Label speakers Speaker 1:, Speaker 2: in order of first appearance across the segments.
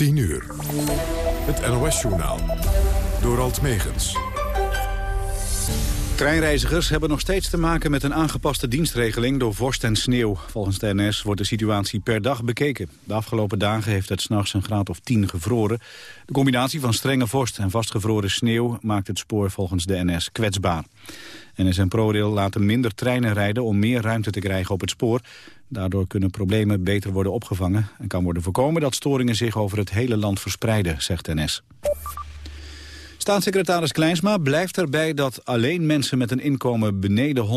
Speaker 1: 10 uur. Het NOS-journaal. Door Alt Megens.
Speaker 2: Treinreizigers hebben nog steeds te maken met een aangepaste dienstregeling door vorst en sneeuw. Volgens de NS wordt de situatie per dag bekeken. De afgelopen dagen heeft het s'nachts een graad of 10 gevroren. De combinatie van strenge vorst en vastgevroren sneeuw maakt het spoor volgens de NS kwetsbaar. NS en ProRail laten minder treinen rijden om meer ruimte te krijgen op het spoor. Daardoor kunnen problemen beter worden opgevangen... en kan worden voorkomen dat storingen zich over het hele land verspreiden, zegt NS. Staatssecretaris Kleinsma blijft erbij dat alleen mensen met een inkomen beneden 150%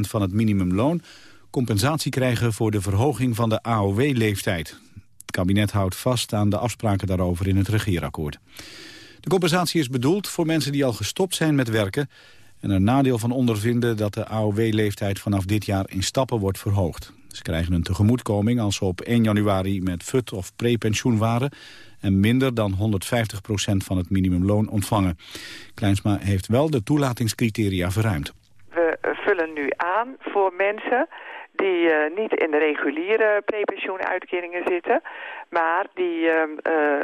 Speaker 2: van het minimumloon compensatie krijgen voor de verhoging van de AOW-leeftijd. Het kabinet houdt vast aan de afspraken daarover in het regeerakkoord. De compensatie is bedoeld voor mensen die al gestopt zijn met werken en er nadeel van ondervinden dat de AOW-leeftijd vanaf dit jaar in stappen wordt verhoogd. Ze krijgen een tegemoetkoming als ze op 1 januari met FUT of prepensioen waren en minder dan 150% van het minimumloon ontvangen. Kleinsma heeft wel de toelatingscriteria verruimd.
Speaker 3: We vullen nu aan voor mensen die uh, niet in de reguliere prepensioenuitkeringen zitten, maar die uh,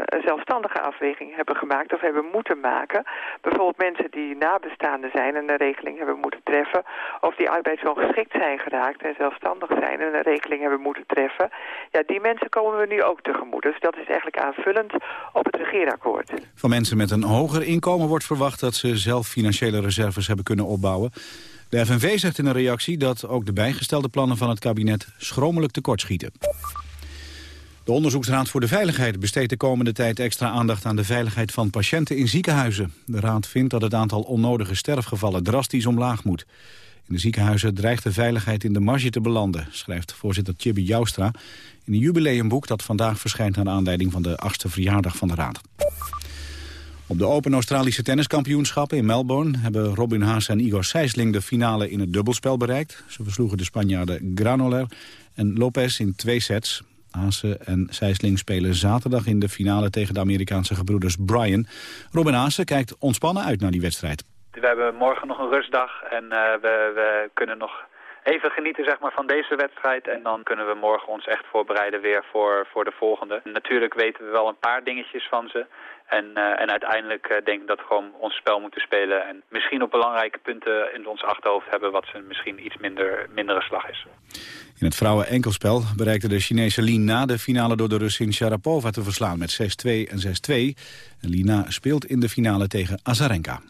Speaker 3: een zelfstandige afweging hebben gemaakt of hebben moeten maken. Bijvoorbeeld mensen die nabestaanden zijn en een regeling hebben moeten treffen, of die arbeidsongeschikt zijn geraakt en zelfstandig zijn en een regeling hebben moeten treffen. Ja, die mensen komen we nu ook tegemoet. Dus dat is eigenlijk aanvullend op het regeerakkoord.
Speaker 2: Van mensen met een hoger inkomen wordt verwacht dat ze zelf financiële reserves hebben kunnen opbouwen. De FNV zegt in een reactie dat ook de bijgestelde plannen van het kabinet schromelijk tekortschieten. De Onderzoeksraad voor de Veiligheid besteedt de komende tijd extra aandacht aan de veiligheid van patiënten in ziekenhuizen. De raad vindt dat het aantal onnodige sterfgevallen drastisch omlaag moet. In de ziekenhuizen dreigt de veiligheid in de marge te belanden, schrijft voorzitter Tjibbe Joustra in een jubileumboek dat vandaag verschijnt aan aanleiding van de achtste verjaardag van de raad. Op de Open Australische Tenniskampioenschappen in Melbourne... hebben Robin Haas en Igor Sijsling de finale in het dubbelspel bereikt. Ze versloegen de Spanjaarden Granoller en Lopez in twee sets. Haase en Sijsling spelen zaterdag in de finale tegen de Amerikaanse gebroeders Bryan. Robin Haase kijkt ontspannen uit naar die wedstrijd.
Speaker 4: We hebben morgen nog een rustdag en uh, we, we kunnen nog even genieten zeg maar, van deze wedstrijd. En dan kunnen we morgen ons echt voorbereiden weer voor, voor de volgende. Natuurlijk weten we wel een paar dingetjes van ze. En, uh, en uiteindelijk uh, denk ik dat we gewoon ons spel moeten spelen. En misschien op belangrijke punten in ons achterhoofd hebben... wat ze misschien iets minder, mindere slag is.
Speaker 2: In het vrouwen-enkelspel bereikte de Chinese Lina de finale door de Russin Sharapova te verslaan met 6-2 en 6-2. En Lina speelt in de finale tegen Azarenka.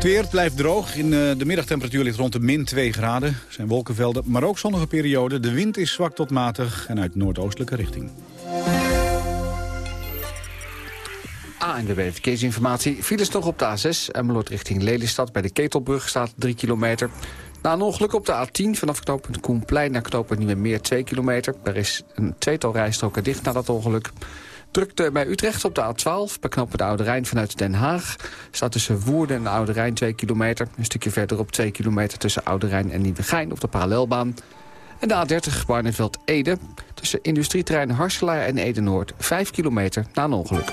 Speaker 2: Het weer blijft droog. In eh, de middagtemperatuur ligt rond de min 2 graden. Er zijn wolkenvelden, maar ook zonnige perioden. De wind is zwak tot matig en uit noordoostelijke richting.
Speaker 5: ANWB Verkeersinformatie. Files nog op de A6. Emmeloord richting Lelystad. Bij de Ketelbrug staat 3 kilometer. Na een ongeluk op de A10 vanaf knooppunt Koenplein naar knooppunt meer 2 kilometer. Er is een tweetal rijstroken dicht na dat ongeluk. Drukte bij Utrecht op de A12, bij knooppunt Oude Rijn vanuit Den Haag. Staat tussen Woerden en Oude Rijn 2 kilometer. Een stukje verderop 2 kilometer tussen Oude Rijn en Nieuwegein op de parallelbaan. En de A30 Barneveld-Ede. Tussen industrieterrein Harselaar en Ede-Noord 5 kilometer na een ongeluk.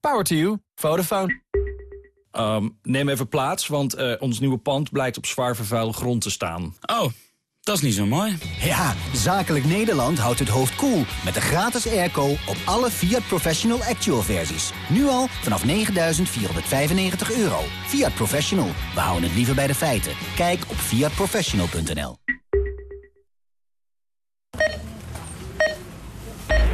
Speaker 6: Power to you. Vodafone.
Speaker 7: Um, neem even plaats, want uh, ons nieuwe pand blijkt op zwaar vervuilde grond te staan.
Speaker 8: Oh,
Speaker 7: Dat is niet zo mooi.
Speaker 8: Ja, Zakelijk Nederland houdt het hoofd koel cool met de gratis airco op alle Fiat Professional Actual versies. Nu al vanaf 9.495 euro. Fiat Professional, we houden het liever bij de feiten. Kijk op fiatprofessional.nl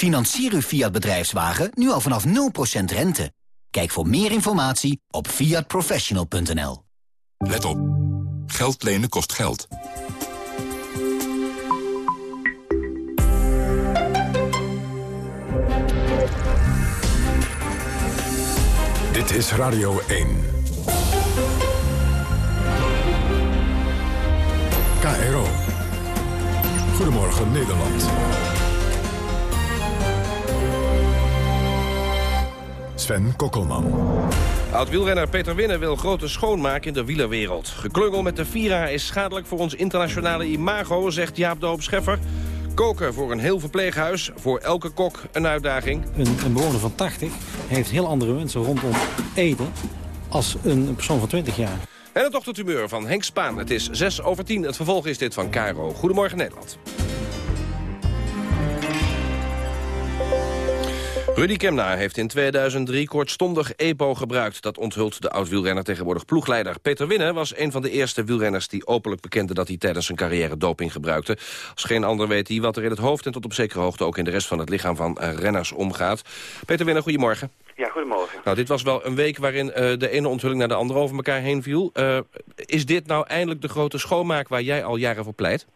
Speaker 8: Financier uw Fiat bedrijfswagen nu al vanaf 0% rente. Kijk voor meer informatie op fiatprofessional.nl.
Speaker 1: Let op. Geld lenen kost geld. Dit is Radio 1. KRO. Goedemorgen Nederland. Sven Kokkelman.
Speaker 9: Oud-wielrenner Peter Winnen wil grote schoonmaak in de wielerwereld. Geklungel met de Vira is schadelijk voor ons internationale imago, zegt Jaap Doop Scheffer. Koken voor een heel verpleeghuis, voor elke kok een uitdaging.
Speaker 10: Een, een bewoner van 80 heeft heel andere mensen rondom eten... als een persoon van 20 jaar.
Speaker 9: En het ochtendhumeur van Henk Spaan. Het is 6 over 10. Het vervolg is dit van Caro. Goedemorgen Nederland. Rudy Kemna heeft in 2003 kortstondig EPO gebruikt. Dat onthult de oud-wielrenner tegenwoordig ploegleider. Peter Winnen was een van de eerste wielrenners die openlijk bekende... dat hij tijdens zijn carrière doping gebruikte. Als geen ander weet hij wat er in het hoofd... en tot op zekere hoogte ook in de rest van het lichaam van eh, renners omgaat. Peter Winnen, goedemorgen.
Speaker 11: Ja, goedemorgen.
Speaker 9: Nou, dit was wel een week waarin uh, de ene onthulling naar de andere over elkaar heen viel. Uh, is dit nou eindelijk de grote schoonmaak waar jij al jaren voor pleit?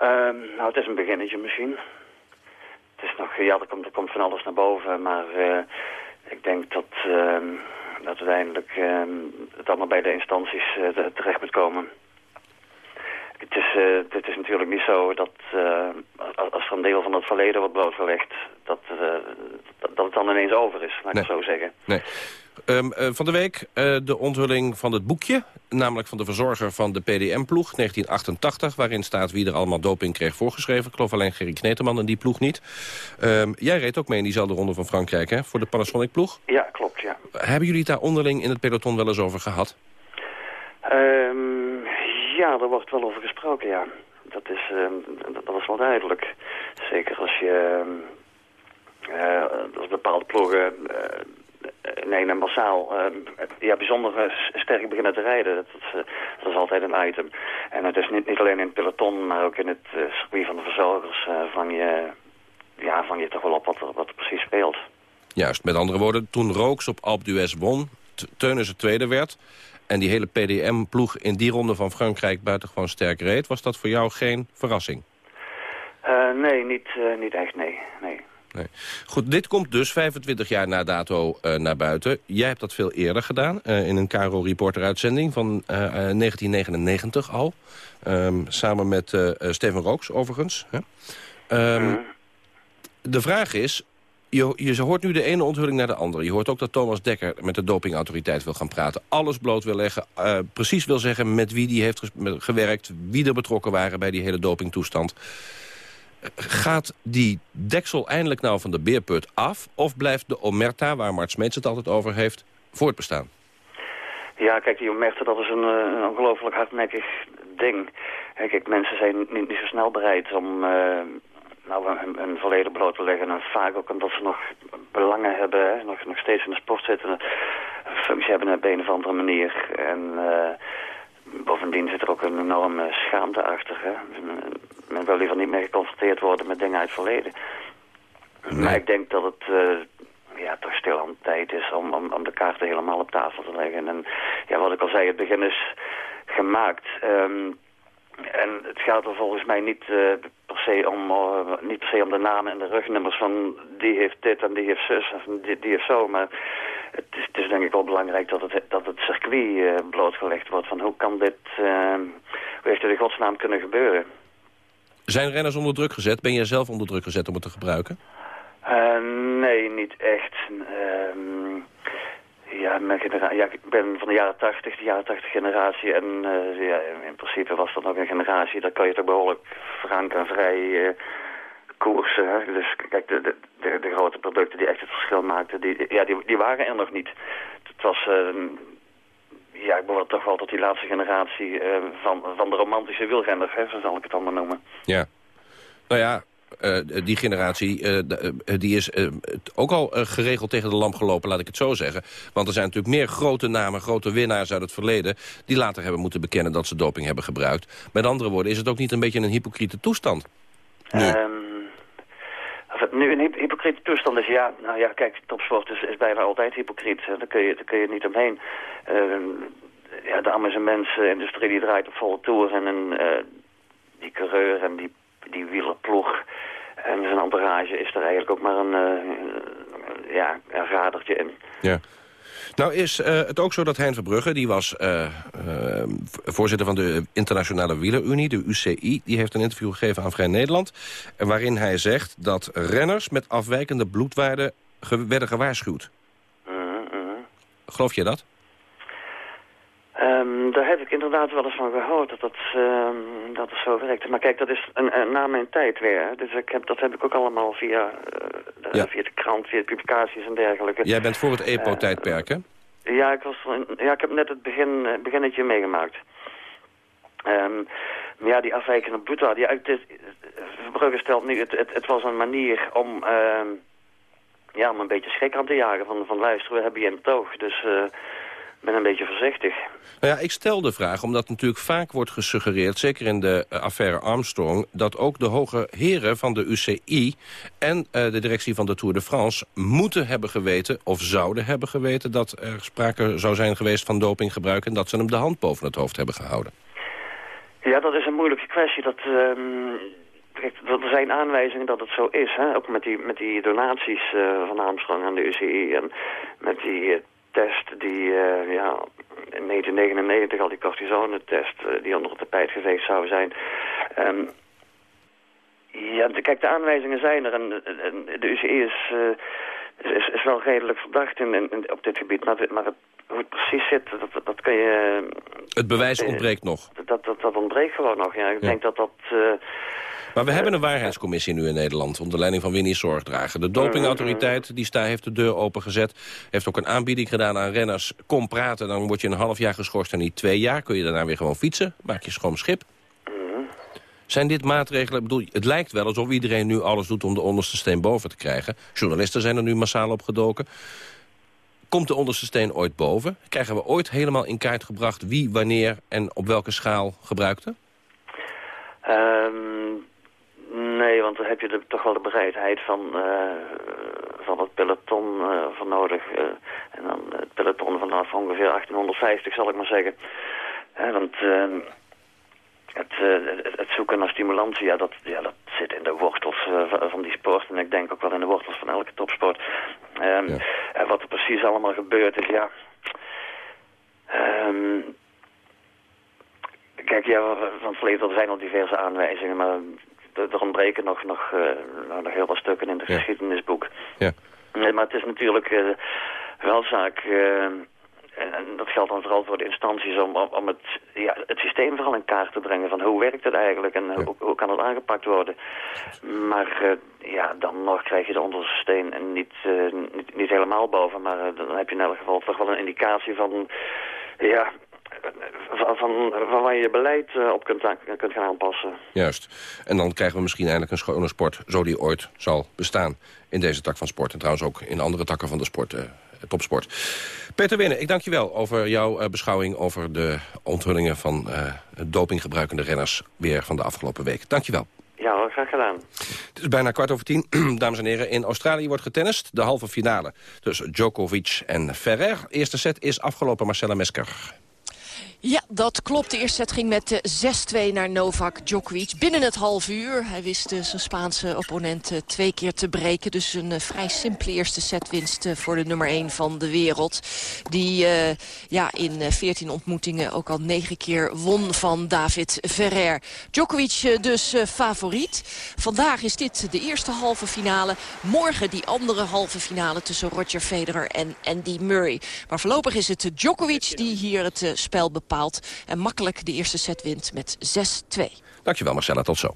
Speaker 11: Uh, nou, het is een beginnetje misschien is nog, ja, er komt, er komt van alles naar boven, maar uh, ik denk dat, uh, dat uiteindelijk uh, het allemaal bij de instanties uh, terecht moet komen. Het is, het is natuurlijk niet zo dat als er een deel van het verleden wordt blootgelegd, dat, dat, dat, het dan ineens over is, laat ik
Speaker 9: nee.
Speaker 11: het zo zeggen.
Speaker 9: Nee. Um, uh, van de week uh, de onthulling van het boekje. Namelijk van de verzorger van de PDM-ploeg, 1988. Waarin staat wie er allemaal doping kreeg voorgeschreven. Ik geloof alleen Gerry Kneteman en die ploeg niet. Um, jij reed ook mee in diezelfde ronde van Frankrijk, hè? Voor de Panasonic-ploeg?
Speaker 11: Ja, klopt, ja.
Speaker 9: Hebben jullie het daar onderling in het peloton wel eens over gehad?
Speaker 11: Um, ja, er wordt wel over gesproken, ja. Dat is, dat, dat is wel duidelijk. Zeker als je... Uh, als bepaalde ploegen nee, en massaal uh, ja, bijzonder uh, sterk beginnen te rijden. Dat, dat, dat, is altijd een item. En het is niet, niet alleen in het peloton, maar ook in het circuit van de verzorgers vang, je, ja, vang je toch wel op wat er, wat er precies speelt.
Speaker 9: Juist, met andere woorden, toen Rooks op Alpe d'Huez won, Teunissen tweede werd... en die hele PDM-ploeg in die ronde van Frankrijk buitengewoon sterk reed... was dat voor jou geen verrassing?
Speaker 11: nee, niet, niet echt, nee. nee.
Speaker 9: Nee. Goed, dit komt dus 25 jaar na dato uh, naar buiten. Jij hebt dat veel eerder gedaan, uh, in een Caro Reporter-uitzending van uh, 1999 al. Um, samen met Steven Rooks, overigens. Hè? Um, mm. De vraag is, je, je hoort nu de ene onthulling naar de andere. Je hoort ook dat Thomas Dekker met de dopingautoriteit wil gaan praten. Alles bloot wil leggen, precies wil zeggen met wie die heeft gewerkt... wie er betrokken waren bij die hele dopingtoestand gaat die deksel eindelijk nou van de beerput af... of blijft de omerta, waar Mart Smeets het altijd over heeft, voortbestaan?
Speaker 11: Ja, kijk, die omerta, dat is een, een ongelooflijk hardnekkig ding. Kijk, mensen zijn niet, niet zo snel bereid om... Uh, nou, hun, hun verleden bloot te leggen. En vaak ook omdat ze nog belangen hebben, hè, nog, nog steeds in de sport zitten, een functie hebben op een of andere manier. En uh, bovendien zit er ook een enorme schaamte achter. Hè. Men wil liever niet meer geconfronteerd worden met dingen uit het verleden. Nee. Maar ik denk dat het uh, ja, toch stil aan tijd is om, om, om de kaarten helemaal op tafel te leggen. En ja, wat ik al zei, het begin is gemaakt. Um, en het gaat er volgens mij niet, uh, per se om, uh, niet per se om de namen en de rugnummers van die heeft dit en die heeft zus en die, die heeft zo. Maar het is, het is denk ik wel belangrijk dat het, dat het circuit uh, blootgelegd wordt. Van hoe kan dit, hoe heeft dit in godsnaam kunnen gebeuren?
Speaker 9: Zijn renners onder druk gezet? Ben jij zelf onder druk gezet om het te gebruiken?
Speaker 11: Eh, nee, niet echt. Ehm, ja, ja, ik ben van de jaren 80, de jaren 80 generatie. En eh, ja, in principe was dat nog een generatie, daar kan je toch behoorlijk frank en vrij eh, koersen. Hè? Dus kijk, de, de, de, grote producten die echt het verschil maakten, die, ja, die, die waren er nog niet. Het was... ja, ik behoor toch wel tot die laatste generatie eh, van, van de romantische wielrenner, hè, zo zal ik het allemaal noemen.
Speaker 9: Ja. Nou ja, eh, die generatie eh, die is ook al geregeld tegen de lamp gelopen, laat ik het zo zeggen. Want er zijn natuurlijk meer grote namen, grote winnaars uit het verleden... die later hebben moeten bekennen dat ze doping hebben gebruikt. Met andere woorden, is het ook niet een beetje een hypocriete toestand? Nu.
Speaker 11: Ehm, nu een hyp hypocriete toestand is, ja, nou ja, kijk, topsport is, is bijna altijd hypocriet. Hè. Daar kun je, daar kun je niet omheen. Ehm, ja, de amusementsindustrie die draait op volle toer en een, eh, die coureur en die, die wielerploeg en zijn entourage is er eigenlijk ook maar een, eh, ja, een radertje in.
Speaker 9: Ja. Nou is eh, het ook zo dat Hein Verbrugge, die was eh, eh, voorzitter van de Internationale Wielerunie, de UCI, die heeft een interview gegeven aan Vrij Nederland, waarin hij zegt dat renners met afwijkende bloedwaarden ge- werden gewaarschuwd. Geloof je dat?
Speaker 11: Ehm, daar heb ik inderdaad wel eens van gehoord dat dat, ehm, dat het zo werkt. Maar kijk, dat is een, een na mijn tijd weer. Dus ik heb, dat heb ik ook allemaal via, eh, de, via de krant, via de publicaties en dergelijke.
Speaker 9: Jij bent voor het EPO-tijdperk, hè?
Speaker 11: Ja, ik, was, ja, ik heb net het begin, eh, beginnetje meegemaakt. Ehm, maar ja, die afwijkende. Ja, het, is- Verbrugge stelt nu, het, het, het was een manier om, ja, om een beetje schrik aan te jagen. Van, van luisteren, we hebben je in het oog. Dus eh, ik ben een beetje voorzichtig.
Speaker 9: Nou ja, ik stel de vraag omdat natuurlijk vaak wordt gesuggereerd... zeker in de eh, affaire Armstrong... dat ook de hoge heren van de UCI en eh, de directie van de Tour de France... moeten hebben geweten of zouden hebben geweten... dat er sprake zou zijn geweest van dopinggebruik... en dat ze hem de hand boven het hoofd hebben gehouden.
Speaker 11: Ja, dat is een moeilijke kwestie. Dat, ehm, kijk, er zijn aanwijzingen dat het zo is. Hè? Ook met die, met die donaties eh, van Armstrong aan de UCI. En met die test die eh, ja, in 1999 al die cortisone-test... eh, die onder het tapijt geweest zou zijn. Ehm, ja, kijk, de aanwijzingen zijn er. En, de UCI is, eh, is, is wel redelijk verdacht in, op dit gebied. Maar, het- maar het, hoe het precies zit, dat, dat kun je...
Speaker 9: Het bewijs ontbreekt nog.
Speaker 11: Dat, dat, dat ontbreekt gewoon nog. Ja. Ik
Speaker 9: Ja.
Speaker 11: denk dat dat... eh,
Speaker 9: Maar we hebben een waarheidscommissie nu in Nederland... onder leiding van Winnie Zorgdrager. De dopingautoriteit die daar heeft de deur opengezet. Heeft ook een aanbieding gedaan aan renners. Kom praten, dan word je een half jaar geschorst en niet twee jaar. Kun je daarna weer gewoon fietsen. Maak je schoon schip. Zijn dit maatregelen... Bedoel, het lijkt wel alsof iedereen nu alles doet om de onderste steen boven te krijgen. Journalisten zijn er nu massaal opgedoken. Komt de onderste steen ooit boven? Krijgen we ooit helemaal in kaart gebracht wie, wanneer en op welke schaal gebruikte?
Speaker 11: Ehm, nee, want dan heb je toch wel de bereidheid van, eh, van het peloton eh, voor nodig. eh, en dan het peloton vanaf ongeveer 1850, zal ik maar zeggen. Want ehm, het, eh, het, het zoeken naar stimulantie, ja, dat, ja, dat zit in de wortels eh, van- die sport. En ik denk ook wel in de wortels van elke topsport. Ehm, En wat er precies allemaal gebeurd is, ja... Ehm, Kijk, ja, van het er zijn al diverse aanwijzingen, maar er, ontbreken nog, nog, eh, nou, nog heel wat stukken in het geschiedenisboek.
Speaker 9: Ja.
Speaker 11: Nee, maar het is natuurlijk eh, wel zaak, eh, en, en dat geldt dan vooral voor de instanties, om, om, het, ja, het systeem vooral in kaart te brengen van hoe werkt het eigenlijk en hoe, hoe kan het aangepakt worden. Maar eh, ja, dan nog krijg je de onderste steen en niet, eh, niet, niet helemaal boven, maar eh, dan heb je in elk geval toch wel een indicatie van, ja, van, van, van waar je je beleid op kunt, kunt gaan aanpassen.
Speaker 9: Juist. En dan krijgen we misschien eindelijk een schone sport... zo die ooit zal bestaan in deze tak van sport. En trouwens ook in andere takken van de sport, topsport. Peter Winnen, ik dank je wel over jouw eh, beschouwing... over de onthullingen van eh, dopinggebruikende renners... weer van de afgelopen week. Dank je wel.
Speaker 11: Ja, hoor, graag gedaan.
Speaker 9: Het is bijna kwart over tien, dames en heren. In Australië wordt getennist. De halve finale tussen Djokovic en Ferrer. Eerste set is afgelopen, Marcella Mesker.
Speaker 7: Ja, dat klopt. De eerste set ging met 6-2 naar Novak Djokovic. Binnen het half uur. Hij wist zijn Spaanse opponent twee keer te breken. Dus een vrij simpele eerste setwinst voor de nummer 1 van de wereld. Die ja, in 14 ontmoetingen ook al 9 keer won van David Ferrer. Djokovic dus favoriet. Vandaag is dit de eerste halve finale. Morgen die andere halve finale tussen Roger Federer en Andy Murray. Maar voorlopig is het Djokovic die hier het spel bepaalt. En makkelijk de eerste set wint met 6-2.
Speaker 9: Dankjewel Marcella, tot zo.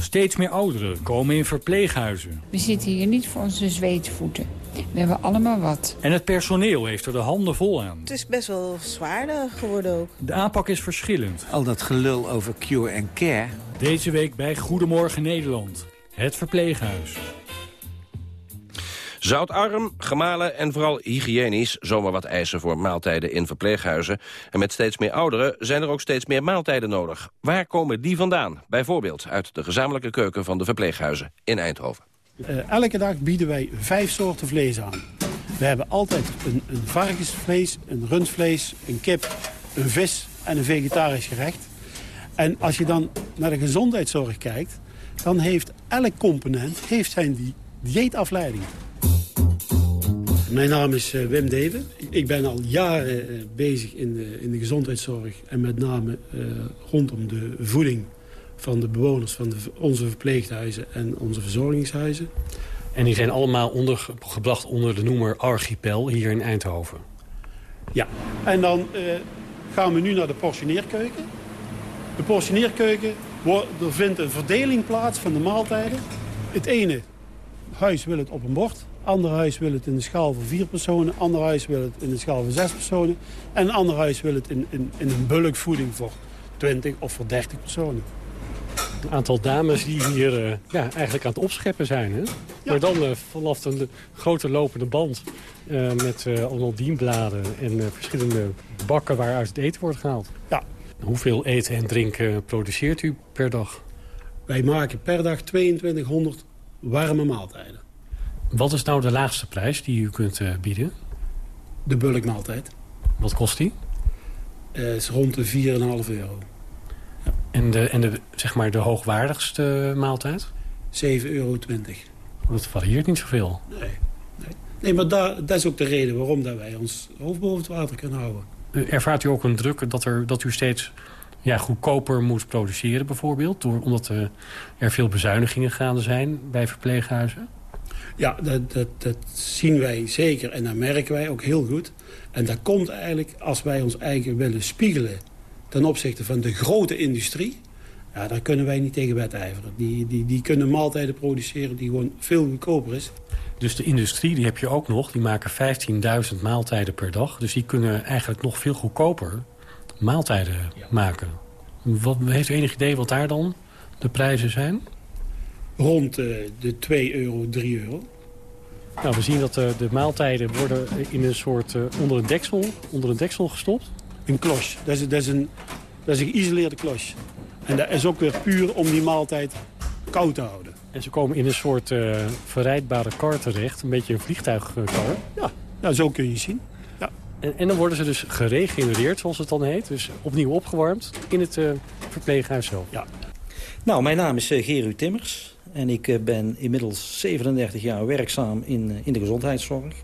Speaker 12: Steeds meer ouderen komen in verpleeghuizen.
Speaker 13: We zitten hier niet voor onze zweetvoeten. We hebben allemaal wat.
Speaker 12: En het personeel heeft er de handen vol aan.
Speaker 14: Het is best wel zwaarder geworden ook.
Speaker 12: De aanpak is verschillend.
Speaker 15: Al dat gelul over cure en care.
Speaker 12: Deze week bij Goedemorgen Nederland. Het verpleeghuis.
Speaker 9: Zoutarm, gemalen en vooral hygiënisch zomaar wat eisen voor maaltijden in verpleeghuizen. En met steeds meer ouderen zijn er ook steeds meer maaltijden nodig. Waar komen die vandaan? Bijvoorbeeld uit de gezamenlijke keuken van de verpleeghuizen in Eindhoven.
Speaker 16: Uh, elke dag bieden wij vijf soorten vlees aan. We hebben altijd een, varkensvlees, een rundvlees, een kip, een vis en een vegetarisch gerecht. En als je dan naar de gezondheidszorg kijkt... dan heeft elk component heeft zijn die dieetafleiding. Mijn naam is uh, Wim Deven. Ik ben al jaren uh, bezig in de, in de gezondheidszorg... en met name uh, rondom de voeding van de bewoners van de, onze verpleeghuizen en onze verzorgingshuizen.
Speaker 12: En die zijn allemaal ondergebracht onder de noemer Archipel hier in Eindhoven.
Speaker 16: Ja, en dan gaan we nu naar de portioneerkeuken. De portioneerkeuken, er vindt een verdeling plaats van de maaltijden. Het ene huis wil het op een bord. Ander huis wil het in de schaal voor vier personen. Ander huis wil het in de schaal voor zes personen. En een ander huis wil het in, in, in een bulkvoeding voor 20 of voor 30 personen.
Speaker 12: Een aantal dames die hier uh, ja, eigenlijk aan het opscheppen zijn. Hè? Ja. Maar dan uh, vanaf een grote lopende band uh, met allemaal dienbladen en verschillende bakken waaruit het eten wordt gehaald.
Speaker 16: Ja.
Speaker 12: Hoeveel eten en drinken produceert u per dag?
Speaker 16: Wij maken per dag 2200 warme maaltijden.
Speaker 12: Wat is nou de laagste prijs die u kunt uh, bieden?
Speaker 16: De bulkmaaltijd.
Speaker 12: Wat kost die?
Speaker 16: Uh, is rond de 4,5 euro.
Speaker 12: Ja. En, de, en de, zeg maar de hoogwaardigste maaltijd?
Speaker 16: 7,20 euro.
Speaker 12: Dat varieert niet zoveel.
Speaker 16: Nee, nee. nee maar daar, dat is ook de reden waarom dat wij ons hoofd boven het water kunnen houden.
Speaker 12: Ervaart u ook een druk dat, er, dat u steeds ja, goedkoper moet produceren bijvoorbeeld? Door, omdat er veel bezuinigingen gaande zijn bij verpleeghuizen?
Speaker 16: Ja, dat, dat, dat zien wij zeker en dat merken wij ook heel goed. En dat komt eigenlijk als wij ons eigen willen spiegelen... ten opzichte van de grote industrie... Ja, daar kunnen wij niet tegen wedijveren. Die, die, die kunnen maaltijden produceren die gewoon veel goedkoper is.
Speaker 12: Dus de industrie die heb je ook nog. Die maken 15.000 maaltijden per dag. Dus die kunnen eigenlijk nog veel goedkoper maaltijden ja. maken. Wat, heeft u enig idee wat daar dan de prijzen zijn?
Speaker 16: Rond uh, de 2 euro, 3 euro.
Speaker 12: Nou, we zien dat uh, de maaltijden worden in een soort uh, onder, een deksel, onder een deksel gestopt.
Speaker 16: Een klos. Dat is, dat is, een, dat is een geïsoleerde klos. En dat is ook weer puur om die maaltijd koud te houden.
Speaker 12: En ze komen in een soort verrijdbare kar terecht. Een beetje een vliegtuigkar.
Speaker 16: Ja, nou, zo kun je zien. Ja.
Speaker 12: En, en, dan worden ze dus geregenereerd, zoals het dan heet. Dus opnieuw opgewarmd in het verpleeghuis zelf.
Speaker 16: Ja.
Speaker 17: Nou, mijn naam is Geru Timmers. En ik ben inmiddels 37 jaar werkzaam in, in de gezondheidszorg.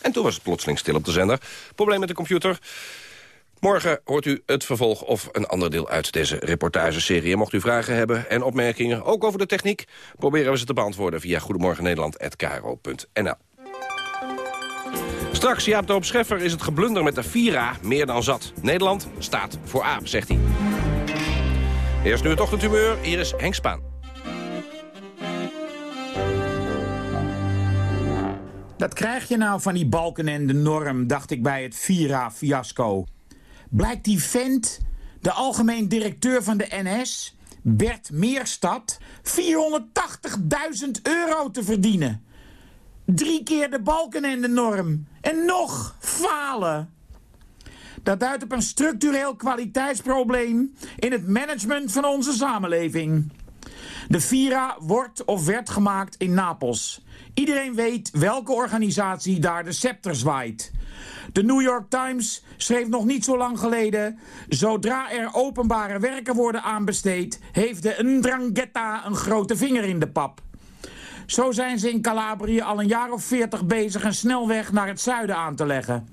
Speaker 9: En toen was het plotseling stil op de zender. Probleem met de computer. Morgen hoort u het vervolg of een ander deel uit deze reportageserie. Mocht u vragen hebben en opmerkingen, ook over de techniek... proberen we ze te beantwoorden via goedemorgennederland.kro.nl. Straks, Jaap Doop Scheffer, is het geblunder met de Vira meer dan zat. Nederland staat voor aap, zegt hij. Eerst nu het ochtendhumeur, hier is Henk Spaan.
Speaker 18: Dat krijg je nou van die balken en de norm, dacht ik bij het Vira-fiasco. Blijkt die vent, de algemeen directeur van de NS, Bert Meerstad, 480.000 euro te verdienen. Drie keer de balken en de norm. En nog falen. Dat duidt op een structureel kwaliteitsprobleem in het management van onze samenleving. De Vira wordt of werd gemaakt in Napels. Iedereen weet welke organisatie daar de scepter zwaait. De New York Times schreef nog niet zo lang geleden... zodra er openbare werken worden aanbesteed... heeft de Ndrangheta een grote vinger in de pap. Zo zijn ze in Calabrië al een jaar of veertig bezig een snelweg naar het zuiden aan te leggen.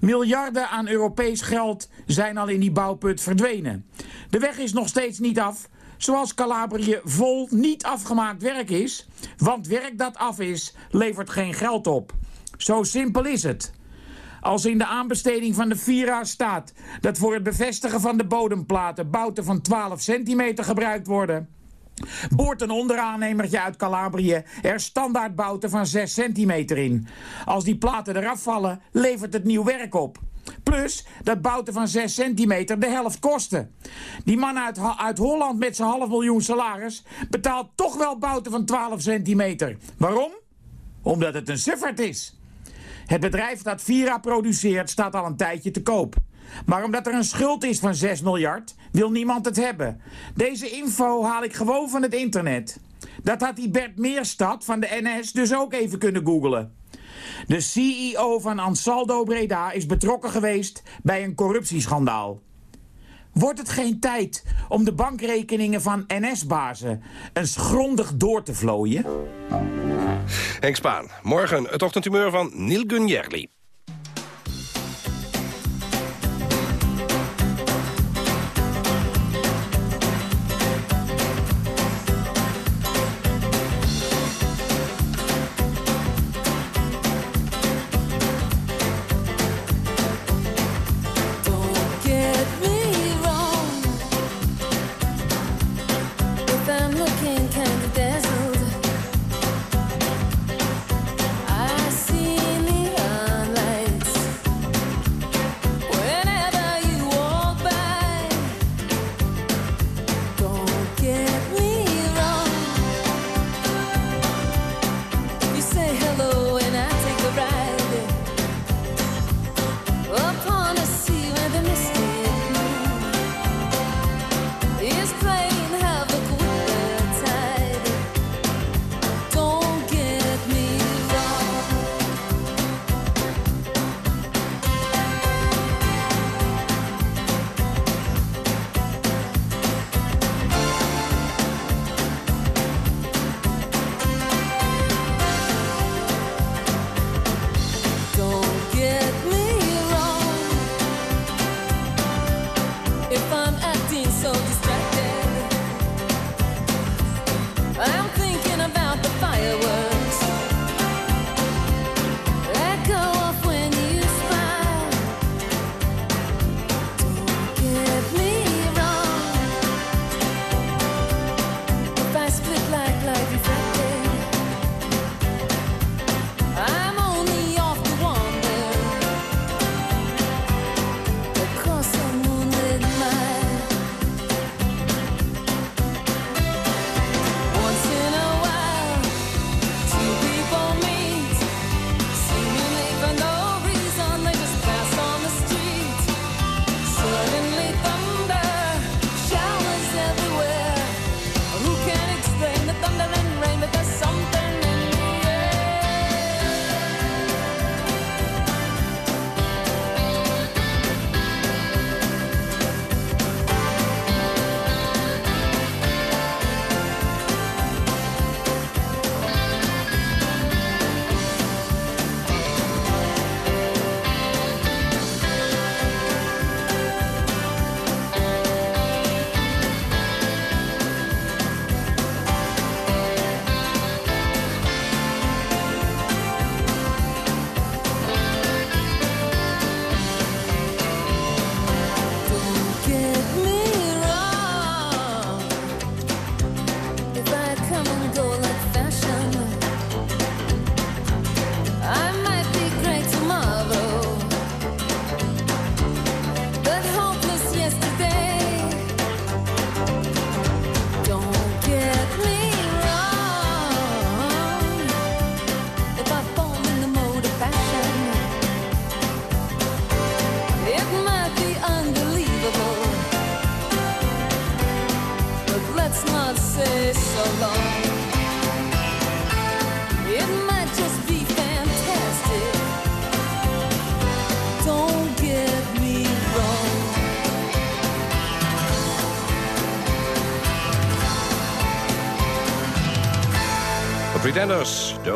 Speaker 18: Miljarden aan Europees geld zijn al in die bouwput verdwenen. De weg is nog steeds niet af, zoals Calabrië vol niet afgemaakt werk is. Want werk dat af is, levert geen geld op. Zo simpel is het. Als in de aanbesteding van de Vira staat dat voor het bevestigen van de bodemplaten bouten van 12 centimeter gebruikt worden, boort een onderaannemertje uit Calabrië er standaardbouten van 6 centimeter in. Als die platen eraf vallen, levert het nieuw werk op. Plus dat bouten van 6 centimeter de helft kosten. Die man uit, uit Holland met zijn half miljoen salaris betaalt toch wel bouten van 12 centimeter. Waarom? Omdat het een suffert is. Het bedrijf dat Vira produceert staat al een tijdje te koop. Maar omdat er een schuld is van 6 miljard, wil niemand het hebben. Deze info haal ik gewoon van het internet. Dat had die Bert Meerstad van de NS dus ook even kunnen googlen. De CEO van Ansaldo Breda is betrokken geweest bij een corruptieschandaal. Wordt het geen tijd om de bankrekeningen van NS-bazen eens grondig door te vlooien?
Speaker 9: Henk Spaan, morgen het ochtendhumeur van Neil Gunjerli.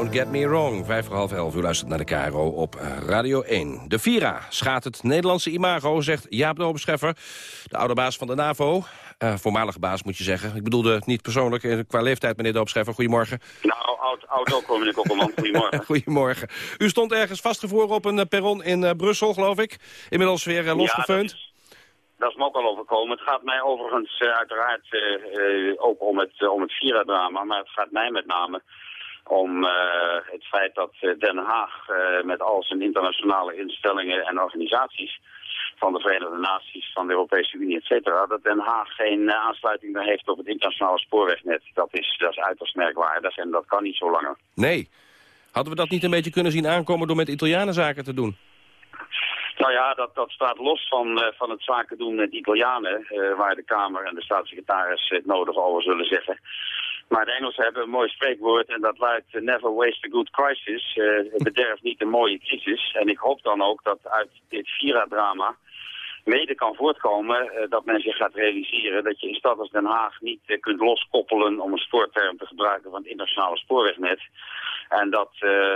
Speaker 9: Don't get me wrong. Vijf voor half elf, u luistert naar de KRO op eh, Radio 1. De Vira schaadt het Nederlandse imago, zegt Jaap Dobenscheffer. De oude baas van de NAVO. Uh, voormalige baas, moet je zeggen. Ik bedoelde het niet persoonlijk eh, qua leeftijd, meneer Doopscheffer. Goedemorgen.
Speaker 19: Nou, oud, oud ook, meneer Kokkelman. Goedemorgen.
Speaker 9: Goedemorgen. U stond ergens vastgevroren op een perron in Brussel, geloof ik. Inmiddels weer uh, losgefeund.
Speaker 19: Ja, dat is me ook al overkomen. Het gaat mij overigens uh, uiteraard uh, ook om het, om het Vira-drama, maar het gaat mij met name om het feit dat Den Haag met al zijn internationale instellingen en organisaties van de Verenigde Naties, van de Europese Unie, et cetera, dat Den Haag geen aansluiting meer heeft op het internationale spoorwegnet. Dat is, dat is uiterst merkwaardig en dat kan niet zo langer.
Speaker 9: Nee. Hadden we dat niet een beetje kunnen zien aankomen door met Italianen zaken te doen?
Speaker 19: Nou ja, dat, dat staat los van, uh, van het zaken doen met Italianen, uh, waar de Kamer en de staatssecretaris het nodig over zullen zeggen. Maar de Engelsen hebben een mooi spreekwoord en dat luidt never waste a good crisis. Uh, bederf niet een mooie crisis. En ik hoop dan ook dat uit dit Vira-drama mede kan voortkomen uh, dat men zich gaat realiseren dat je in stad als Den Haag niet kunt loskoppelen, om een spoorterm te gebruiken, van het internationale spoorwegnet. En dat,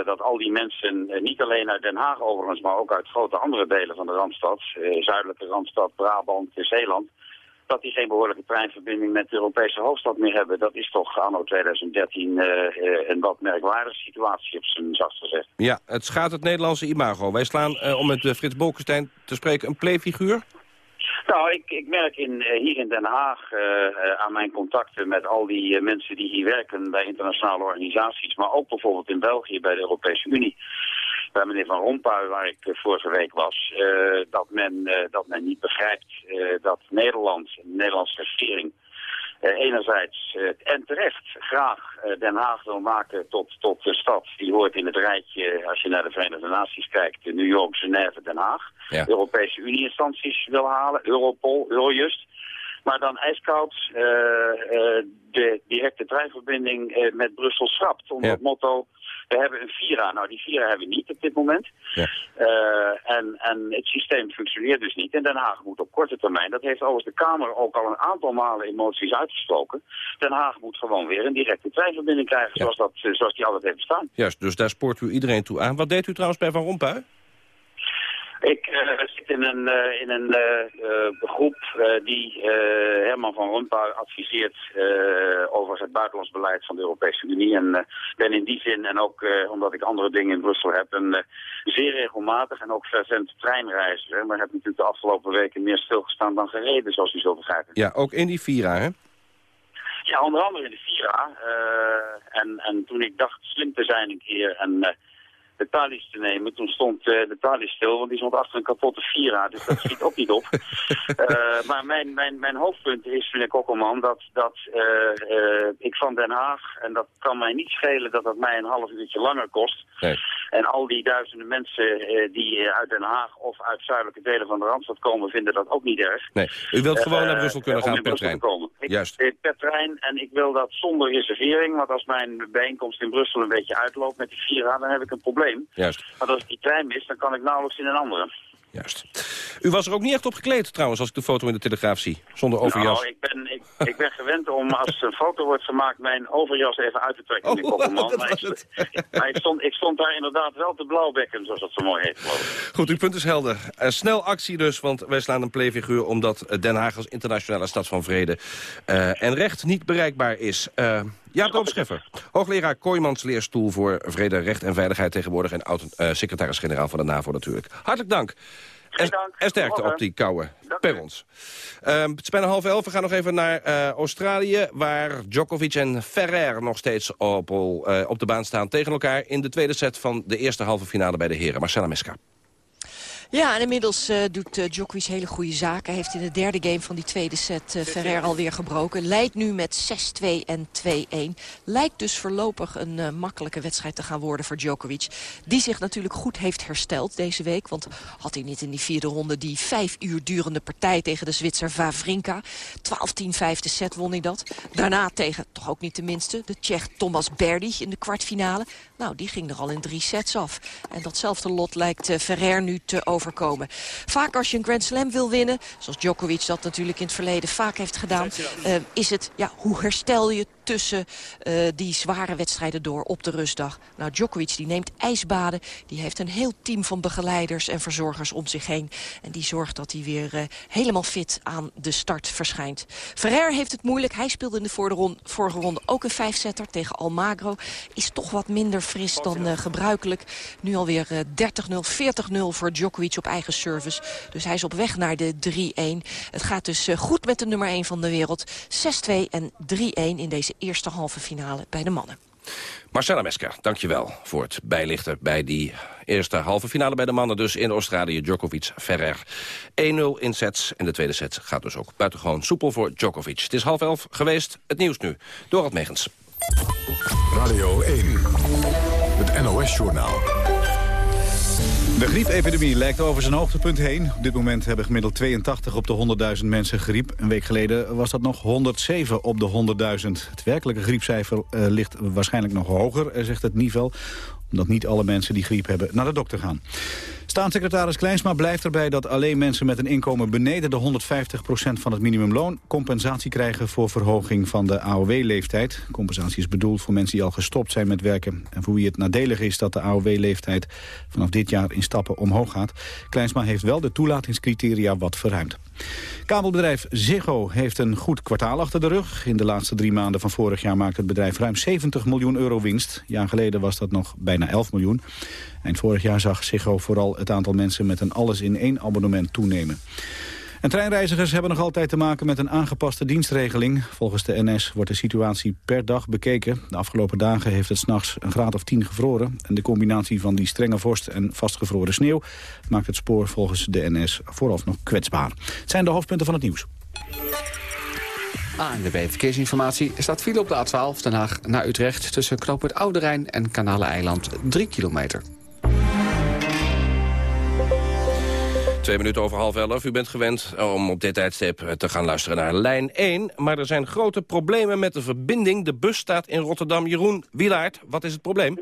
Speaker 19: dat al die mensen, niet alleen uit Den Haag overigens, maar ook uit grote andere delen van de Randstad, zuidelijke Randstad, Brabant, Zeeland, dat die geen behoorlijke treinverbinding met de Europese hoofdstad meer hebben. Dat is toch anno 2013 uh, uh, een wat merkwaardige situatie, op zijn zachtst gezegd.
Speaker 9: Ja, het schaadt het Nederlandse imago. Wij slaan, uh, om met Frits Bolkestein te spreken, een playfiguur.
Speaker 19: Nou, ik, ik merk in, hier in Den Haag aan mijn contacten met al die mensen die hier werken bij internationale organisaties, maar ook bijvoorbeeld in België bij de Europese Unie, bij meneer Van Rompuy, waar ik vorige week was, uh, dat, men, uh, dat men niet begrijpt dat Nederland, de Nederlandse regering, enerzijds en terecht graag Den Haag wil maken tot, tot de stad. Die hoort in het rijtje, als je naar de Verenigde Naties kijkt, New York, Genève, Den Haag. Ja. Europese Unie-instanties wil halen, Europol, Eurojust. Maar dan ijskoud uh, uh, de directe treinverbinding uh, met Brussel schrapt. Onder ja. het motto, we hebben een Vira. Nou, die Vira hebben we niet op dit moment. Ja. en, en het systeem functioneert dus niet. En Den Haag moet op korte termijn, dat heeft overigens de Kamer ook al een aantal malen emoties uitgesproken. Den Haag moet gewoon weer een directe treinverbinding krijgen ja. zoals, dat, zoals die altijd heeft bestaan.
Speaker 9: Juist, dus daar spoort u iedereen toe aan. Wat deed u trouwens bij Van Rompuy?
Speaker 19: Ik uh, zit in een, uh, in een uh, groep die Herman van Rompuy adviseert over het buitenlands beleid van de Europese Unie. En ben in die zin, en ook omdat ik andere dingen in Brussel heb, een zeer regelmatig en ook fervent treinreiziger. Maar heb natuurlijk de afgelopen weken meer stilgestaan dan gereden, zoals u zo begrijpt.
Speaker 9: Ja, ook in die Vira, hè?
Speaker 19: Ja, onder andere in de Vira. en, en toen ik dacht slim te zijn een keer en de Thalys te nemen. Toen stond uh, de Thalys stil, want die stond achter een kapotte Vira. Dus dat schiet ook niet op. Uh, maar mijn, mijn, mijn hoofdpunt is, meneer Kokkelman, dat, dat uh, ik van Den Haag... en dat kan mij niet schelen dat dat mij een half uurtje langer kost. Nee. En al die duizenden mensen die uit Den Haag of uit zuidelijke delen van de Randstad komen... vinden dat ook niet erg.
Speaker 9: Nee, u wilt gewoon naar Brussel kunnen gaan per trein.
Speaker 19: Komen. Ik, Juist. Per trein en ik wil dat zonder reservering. Want als mijn bijeenkomst in Brussel een beetje uitloopt met die Vira... dan heb ik een probleem.
Speaker 9: Juist.
Speaker 19: Maar als ik die trein mis, dan kan ik nauwelijks in een andere.
Speaker 9: Juist. U was er ook niet echt op gekleed trouwens, als ik de foto in de Telegraaf zie. Zonder overjas.
Speaker 19: Nou, ik ben, ik, ik ben gewend om als een foto wordt gemaakt mijn overjas even uit te trekken. Oh, in Kokkelman. Maar, ik, maar ik, stond, ik stond daar inderdaad wel te blauwbekken, zoals dat zo mooi heet. Geloof.
Speaker 9: Goed, uw punt is helder. Uh, snel actie dus, want wij slaan een playfiguur... omdat Den Haag als internationale stad van vrede uh, en recht niet bereikbaar is. Uh, Jaap Doopscheffer, hoogleraar Kooijmans leerstoel voor vrede, recht en veiligheid tegenwoordig... en oud-secretaris-generaal van de NAVO natuurlijk. Hartelijk dank. En, en sterkte op die koude perrons. Uh, het is bijna half elf. We gaan nog even naar uh, Australië... waar Djokovic en Ferrer nog steeds op, uh, op de baan staan tegen elkaar... in de tweede set van de eerste halve finale bij de heren. Marcella Meska.
Speaker 7: Ja, en inmiddels uh, doet uh, Djokovic hele goede zaken. Hij heeft in de derde game van die tweede set uh, Ferrer alweer gebroken. Leidt nu met 6-2 en 2-1. Lijkt dus voorlopig een uh, makkelijke wedstrijd te gaan worden voor Djokovic. Die zich natuurlijk goed heeft hersteld deze week. Want had hij niet in die vierde ronde die vijf uur durende partij tegen de Zwitser Vavrinka. 12-10 vijfde set won hij dat. Daarna tegen, toch ook niet de minste, de Tsjech Thomas Berdych in de kwartfinale. Nou, die ging er al in drie sets af. En datzelfde lot lijkt Ferrer nu te overkomen. Vaak als je een Grand Slam wil winnen, zoals Djokovic dat natuurlijk in het verleden vaak heeft gedaan, uh, is het, ja, hoe herstel je tussen uh, die zware wedstrijden door op de rustdag. Nou, Djokovic die neemt ijsbaden. Die heeft een heel team van begeleiders en verzorgers om zich heen. En die zorgt dat hij weer uh, helemaal fit aan de start verschijnt. Ferrer heeft het moeilijk. Hij speelde in de vorige ronde ook een vijfzetter tegen Almagro. Is toch wat minder fris dan uh, gebruikelijk. Nu alweer 30-0, 40-0 voor Djokovic op eigen service. Dus hij is op weg naar de 3-1. Het gaat dus goed met de nummer 1 van de wereld. 6-2 en 3-1 in deze eerste halve finale bij de mannen.
Speaker 9: Marcella Mesker, dankjewel voor het bijlichten bij die eerste halve finale bij de mannen. Dus in Australië, Djokovic, Ferrer. 1-0 in sets en de tweede set gaat dus ook buitengewoon soepel voor Djokovic. Het is half elf geweest, het nieuws nu. Dorot Megens.
Speaker 1: Radio 1, het NOS-journaal.
Speaker 2: De griepepidemie lijkt over zijn hoogtepunt heen. Op dit moment hebben gemiddeld 82 op de 100.000 mensen griep. Een week geleden was dat nog 107 op de 100.000. Het werkelijke griepcijfer uh, ligt waarschijnlijk nog hoger, zegt het NIVEL omdat niet alle mensen die griep hebben naar de dokter gaan. Staatssecretaris Kleinsma blijft erbij dat alleen mensen met een inkomen beneden de 150% van het minimumloon compensatie krijgen voor verhoging van de AOW-leeftijd. Compensatie is bedoeld voor mensen die al gestopt zijn met werken en voor wie het nadelig is dat de AOW-leeftijd vanaf dit jaar in stappen omhoog gaat. Kleinsma heeft wel de toelatingscriteria wat verruimd. Kabelbedrijf Ziggo heeft een goed kwartaal achter de rug. In de laatste drie maanden van vorig jaar maakte het bedrijf ruim 70 miljoen euro winst. Jaar geleden was dat nog bijna 11 miljoen. Eind vorig jaar zag Ziggo vooral het aantal mensen met een alles-in-één abonnement toenemen. En treinreizigers hebben nog altijd te maken met een aangepaste dienstregeling. Volgens de NS wordt de situatie per dag bekeken. De afgelopen dagen heeft het s'nachts een graad of 10 gevroren. En de combinatie van die strenge vorst en vastgevroren sneeuw... maakt het spoor volgens de NS vooralsnog kwetsbaar. Het zijn de hoofdpunten van het nieuws.
Speaker 5: ANWB Verkeersinformatie staat file op de A12 Den Haag naar Utrecht... tussen Knoop het Oude Rijn en Kanaleneiland 3 kilometer.
Speaker 9: Twee minuten over half elf. U bent gewend om op dit tijdstip te gaan luisteren naar lijn 1. Maar er zijn grote problemen met de verbinding. De bus staat in Rotterdam. Jeroen Wielaert, wat is het probleem?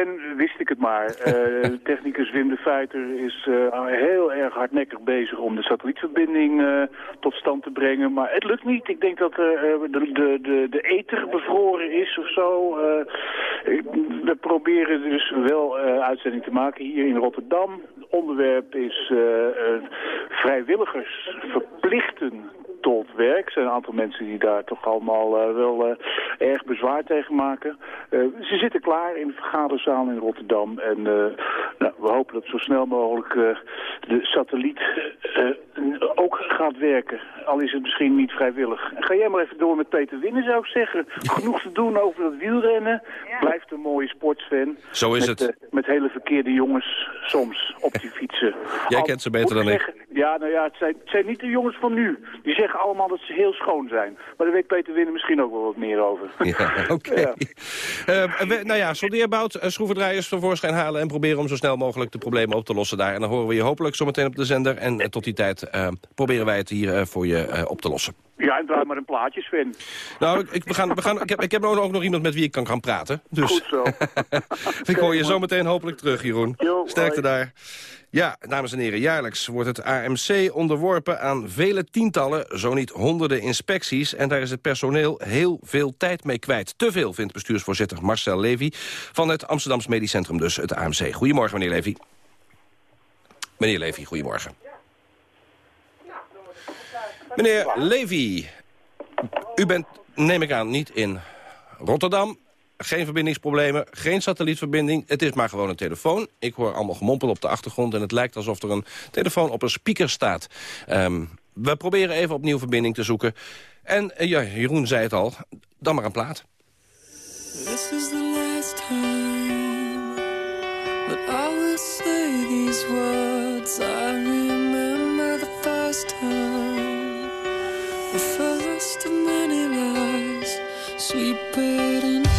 Speaker 20: Sven, wist ik het maar. Uh, technicus Wim de Feiter is uh, heel erg hardnekkig bezig om de satellietverbinding uh, tot stand te brengen. Maar het lukt niet. Ik denk dat de, de, de, de ether bevroren is of zo. we proberen dus wel uitzending te maken hier in Rotterdam. Het onderwerp is vrijwilligers verplichten tot werk. Er zijn een aantal mensen die daar toch allemaal uh, wel uh, erg bezwaar tegen maken. Uh, ze zitten klaar in de vergaderzaal in Rotterdam. En nou, we hopen dat zo snel mogelijk de satelliet ook gaat werken. Al is het misschien niet vrijwillig. Ga jij maar even door met Peter Winnen, zou ik zeggen. Genoeg te doen over dat wielrennen. Blijft een mooie sportsfan.
Speaker 9: Zo is
Speaker 20: met,
Speaker 9: het.
Speaker 20: met hele verkeerde jongens soms op die fietsen.
Speaker 9: Jij kent ze beter dan ik.
Speaker 20: Ja, nou ja, het zijn, het zijn niet de jongens van nu. Die zeggen allemaal dat ze heel schoon zijn. Maar daar weet Peter Winnen misschien ook wel wat meer over.
Speaker 9: Ja, oké. Ja. Uh, nou ja, soldeerbout, uh, schroevendraaiers tevoorschijn halen... en proberen om zo snel mogelijk de problemen op te lossen daar. En dan horen we je hopelijk zometeen op de zender. En uh, tot die tijd proberen wij het hier voor je op te lossen.
Speaker 20: Ja, en draai maar een plaatje, Sven.
Speaker 9: Nou, ik, we gaan, we gaan, ik, heb, ik heb ook nog iemand met wie ik kan gaan praten. Dus.
Speaker 20: Goed zo.
Speaker 9: ik hoor je zometeen hopelijk terug, Jeroen. Jo, Sterkte hoi. daar. Ja, dames en heren, jaarlijks wordt het AMC onderworpen aan vele tientallen, zo niet honderden inspecties. En daar is het personeel heel veel tijd mee kwijt. Te veel, vindt bestuursvoorzitter Marcel Levy van het Amsterdams Medisch Centrum, dus het AMC. Goedemorgen, meneer Levy. Meneer Levy, goedemorgen. Meneer Levy, u bent, neem ik aan, niet in Rotterdam. Geen verbindingsproblemen, geen satellietverbinding. Het is maar gewoon een telefoon. Ik hoor allemaal gemompel op de achtergrond... en het lijkt alsof er een telefoon op een speaker staat. Um, we proberen even opnieuw verbinding te zoeken. En uh, ja, Jeroen zei het al, dan maar een plaat. This is the last time that I will say these words. I remember the first time, the first of many lies, sweep it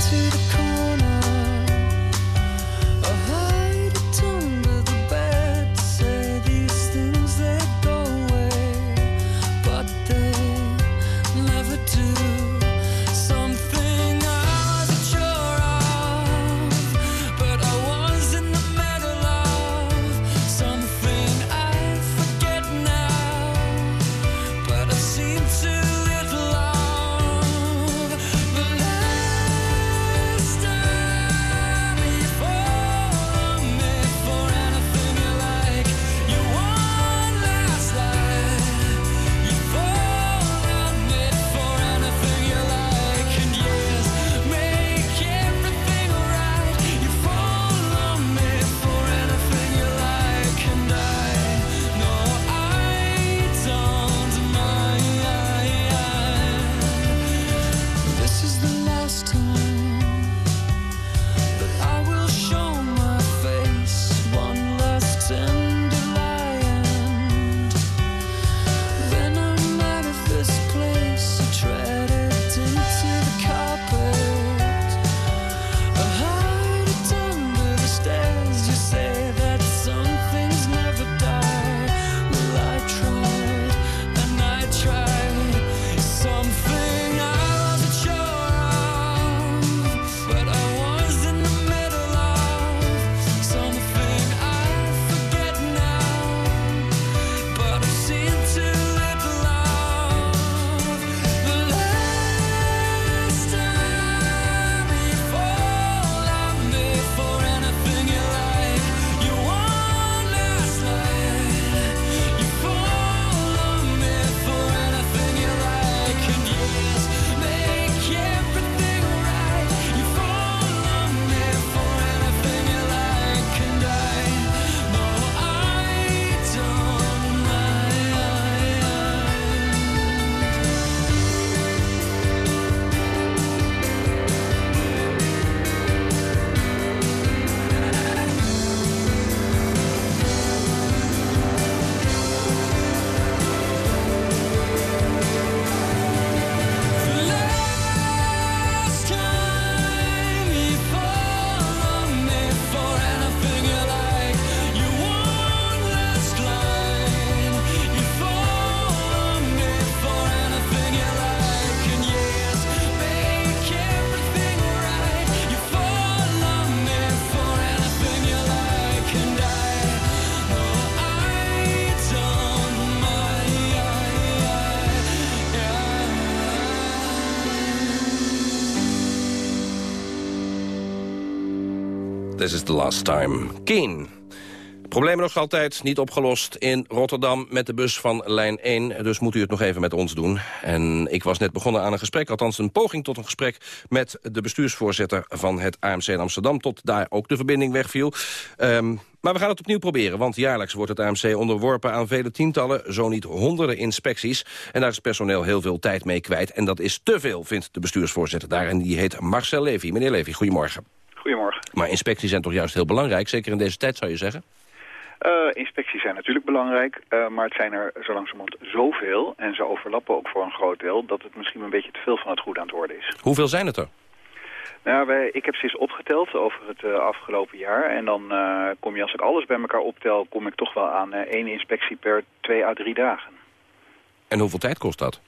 Speaker 9: This is the last time. Keen. Probleem nog altijd niet opgelost in Rotterdam met de bus van lijn 1. Dus moet u het nog even met ons doen. En ik was net begonnen aan een gesprek, althans een poging tot een gesprek... met de bestuursvoorzitter van het AMC in Amsterdam... tot daar ook de verbinding wegviel. Um, maar we gaan het opnieuw proberen, want jaarlijks wordt het AMC onderworpen... aan vele tientallen, zo niet honderden inspecties. En daar is personeel heel veel tijd mee kwijt. En dat is te veel, vindt de bestuursvoorzitter daar. En die heet Marcel Levy. Meneer Levy, goedemorgen.
Speaker 21: Goedemorgen.
Speaker 9: Maar inspecties zijn toch juist heel belangrijk, zeker in deze tijd zou je zeggen?
Speaker 21: Uh, inspecties zijn natuurlijk belangrijk, uh, maar het zijn er zo langzamerhand zoveel... en ze overlappen ook voor een groot deel... dat het misschien een beetje te veel van het goede aan het worden is.
Speaker 9: Hoeveel zijn het er?
Speaker 21: Nou, wij, ik heb ze eens opgeteld over het uh, afgelopen jaar. En dan kom je, als ik alles bij elkaar optel... kom ik toch wel aan één inspectie per twee à drie dagen.
Speaker 9: En hoeveel tijd kost dat?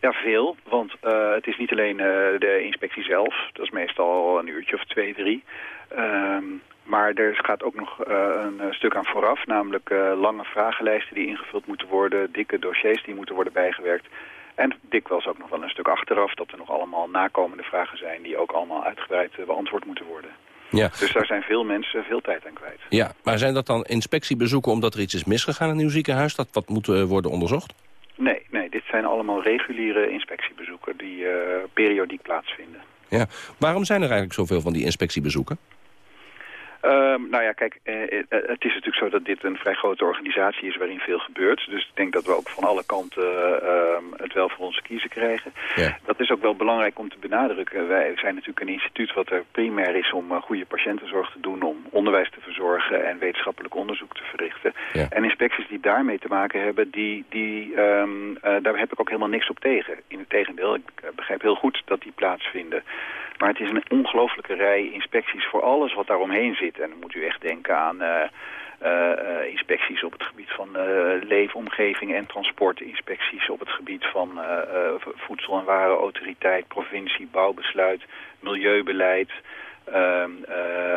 Speaker 21: Ja, veel. Want het is niet alleen de inspectie zelf. Dat is meestal een uurtje of twee, drie. Ehm, maar er gaat ook nog uh, een stuk aan vooraf, namelijk lange vragenlijsten die ingevuld moeten worden, dikke dossiers die moeten worden bijgewerkt. En dikwijls ook nog wel een stuk achteraf dat er nog allemaal nakomende vragen zijn die ook allemaal uitgebreid beantwoord moeten worden.
Speaker 9: Ja.
Speaker 21: Dus daar zijn veel mensen veel tijd aan kwijt.
Speaker 9: Ja, maar zijn dat dan inspectiebezoeken omdat er iets is misgegaan in uw ziekenhuis, dat wat moet worden onderzocht?
Speaker 21: Nee, nee, dit zijn allemaal reguliere inspectiebezoeken die periodiek plaatsvinden.
Speaker 9: Ja, waarom zijn er eigenlijk zoveel van die inspectiebezoeken?
Speaker 21: Um, nou ja, kijk, eh, eh, het is natuurlijk zo dat dit een vrij grote organisatie is waarin veel gebeurt. Dus ik denk dat we ook van alle kanten uh, het wel voor onze kiezen krijgen.
Speaker 9: Ja.
Speaker 21: Dat is ook wel belangrijk om te benadrukken. Wij zijn natuurlijk een instituut wat er primair is om goede patiëntenzorg te doen, om onderwijs te verzorgen en wetenschappelijk onderzoek te verrichten.
Speaker 9: Ja.
Speaker 21: En inspecties die daarmee te maken hebben, die, die, um, daar heb ik ook helemaal niks op tegen. In het tegendeel, ik begrijp heel goed dat die plaatsvinden. Maar het is een ongelooflijke rij inspecties voor alles wat daaromheen zit. En dan moet u echt denken aan uh, inspecties op het gebied van leefomgeving en transport. Inspecties op het gebied van voedsel- en warenautoriteit, provincie, bouwbesluit, milieubeleid... Uh, uh,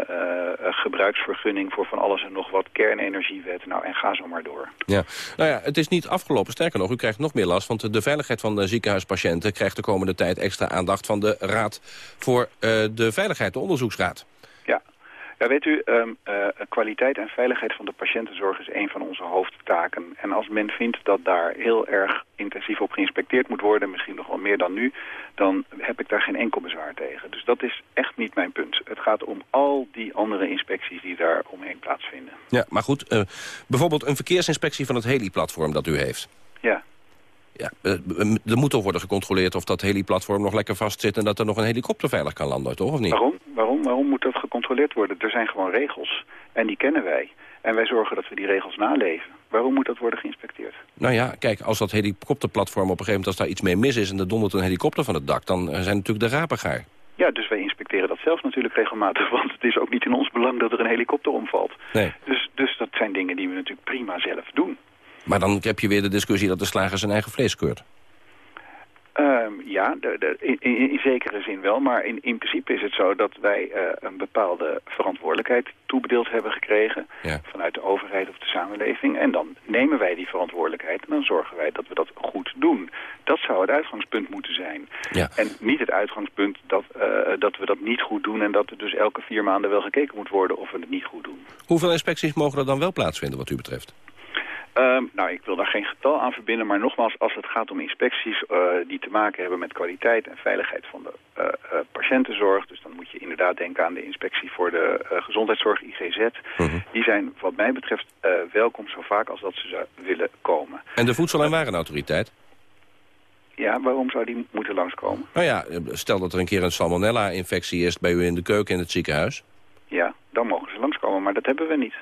Speaker 21: uh, gebruiksvergunning voor van alles en nog wat, kernenergiewet, nou en ga zo maar door.
Speaker 9: Ja, nou ja, het is niet afgelopen. Sterker nog, u krijgt nog meer last, want de veiligheid van de ziekenhuispatiënten krijgt de komende tijd extra aandacht van de Raad voor de Veiligheid, de onderzoeksraad.
Speaker 21: Ja. Weet u, um, uh, kwaliteit en veiligheid van de patiëntenzorg is een van onze hoofdtaken. En als men vindt dat daar heel erg intensief op geïnspecteerd moet worden, misschien nog wel meer dan nu, dan heb ik daar geen enkel bezwaar tegen. Dus dat is echt niet mijn punt. Het gaat om al die andere inspecties die daar omheen plaatsvinden.
Speaker 9: Ja, maar goed, uh, bijvoorbeeld een verkeersinspectie van het heli-platform dat u heeft.
Speaker 21: Ja.
Speaker 9: Ja, er moet toch worden gecontroleerd of dat heli-platform nog lekker vast zit... en dat er nog een helikopter veilig kan landen, toch? Of niet?
Speaker 21: Waarom? Waarom? Waarom moet dat gecontroleerd worden? Er zijn gewoon regels en die kennen wij. En wij zorgen dat we die regels naleven. Waarom moet dat worden geïnspecteerd?
Speaker 9: Nou ja, kijk, als dat helikopterplatform op een gegeven moment... als daar iets mee mis is en er dondert een helikopter van het dak... dan zijn natuurlijk de rapengaar.
Speaker 21: Ja, dus wij inspecteren dat zelf natuurlijk regelmatig. Want het is ook niet in ons belang dat er een helikopter omvalt.
Speaker 9: Nee.
Speaker 21: Dus, dus dat zijn dingen die we natuurlijk prima zelf doen.
Speaker 9: Maar dan heb je weer de discussie dat de slager zijn eigen vlees keurt.
Speaker 21: Um, ja, de, de, in, zekere zin wel. Maar in, in principe is het zo dat wij uh, een bepaalde verantwoordelijkheid toebedeeld hebben gekregen.
Speaker 9: Ja.
Speaker 21: Vanuit de overheid of de samenleving. En dan nemen wij die verantwoordelijkheid en dan zorgen wij dat we dat goed doen. Dat zou het uitgangspunt moeten zijn.
Speaker 9: Ja.
Speaker 21: En niet het uitgangspunt dat, uh, dat we dat niet goed doen... en dat er dus elke vier maanden wel gekeken moet worden of we het niet goed doen.
Speaker 9: Hoeveel inspecties mogen er dan wel plaatsvinden wat u betreft?
Speaker 21: Um, nou, ik wil daar geen getal aan verbinden, maar nogmaals, als het gaat om inspecties uh, die te maken hebben met kwaliteit en veiligheid van de uh, uh, patiëntenzorg, dus dan moet je inderdaad denken aan de inspectie voor de gezondheidszorg IGZ, -huh. die zijn wat mij betreft welkom zo vaak als dat ze willen komen.
Speaker 9: En de Voedsel- en Warenautoriteit?
Speaker 21: Ja, waarom zou die moeten langskomen?
Speaker 9: Nou ja, stel dat er een keer een salmonella-infectie is bij u in de keuken in het ziekenhuis.
Speaker 21: Ja, dan mogen ze langskomen, maar dat hebben we niet.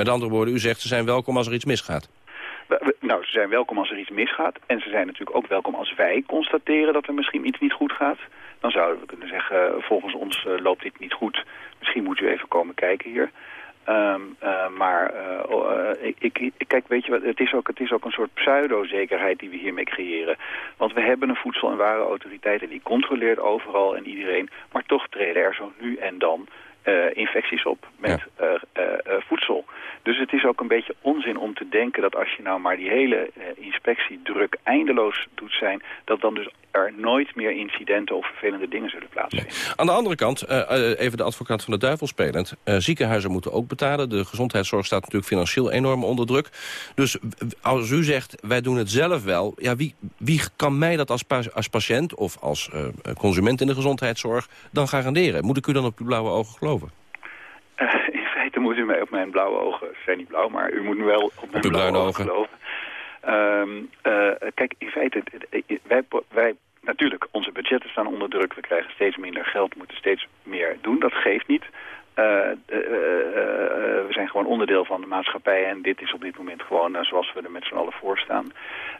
Speaker 9: Met andere woorden, u zegt ze zijn welkom als er iets misgaat.
Speaker 21: Nou, ze zijn welkom als er iets misgaat. En ze zijn natuurlijk ook welkom als wij constateren dat er misschien iets niet goed gaat. Dan zouden we kunnen zeggen, volgens ons uh, loopt dit niet goed. Misschien moet u even komen kijken hier. Um, uh, maar uh, ik, ik, kijk, weet je wat, het is, ook, het is ook een soort pseudo-zekerheid die we hiermee creëren. Want we hebben een voedsel- en warenautoriteit en die controleert overal en iedereen. Maar toch treden er zo nu en dan infecties op met voedsel. Dus het is ook een beetje onzin om te denken dat als je nou maar die hele inspectiedruk eindeloos doet zijn, dat dan dus er nooit meer incidenten of vervelende dingen zullen plaatsvinden.
Speaker 9: Aan de andere kant, even de advocaat van de duivel spelend. ziekenhuizen moeten ook betalen. De gezondheidszorg staat natuurlijk financieel enorm onder druk. Dus als u zegt, wij doen het zelf wel. Ja, wie, wie kan mij dat als, als patiënt of als consument in de gezondheidszorg dan garanderen? Moet ik u dan op uw blauwe ogen geloven?
Speaker 21: In feite moet u mij op mijn blauwe ogen, ze zijn niet blauw, maar u moet me wel op mijn blauwe ogen geloven. Um, uh, kijk, in feite, wij, wij, natuurlijk, onze budgetten staan onder druk. We krijgen steeds minder geld, moeten steeds meer doen. Dat geeft niet. Uh, we zijn gewoon onderdeel van de maatschappij en dit is op dit moment gewoon zoals we er met z'n allen voor staan.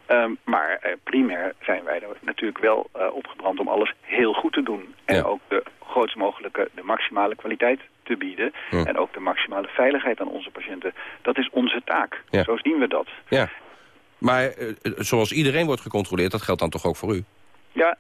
Speaker 21: Um, maar primair zijn wij er natuurlijk wel opgebrand om alles heel goed te doen. En ja. ook de grootst mogelijke, de maximale kwaliteit te bieden. Ja. En ook de maximale veiligheid aan onze patiënten. Dat is onze taak. Ja. Zo zien we dat.
Speaker 9: Ja. Maar zoals iedereen wordt gecontroleerd, dat geldt dan toch ook voor u?
Speaker 21: Ja,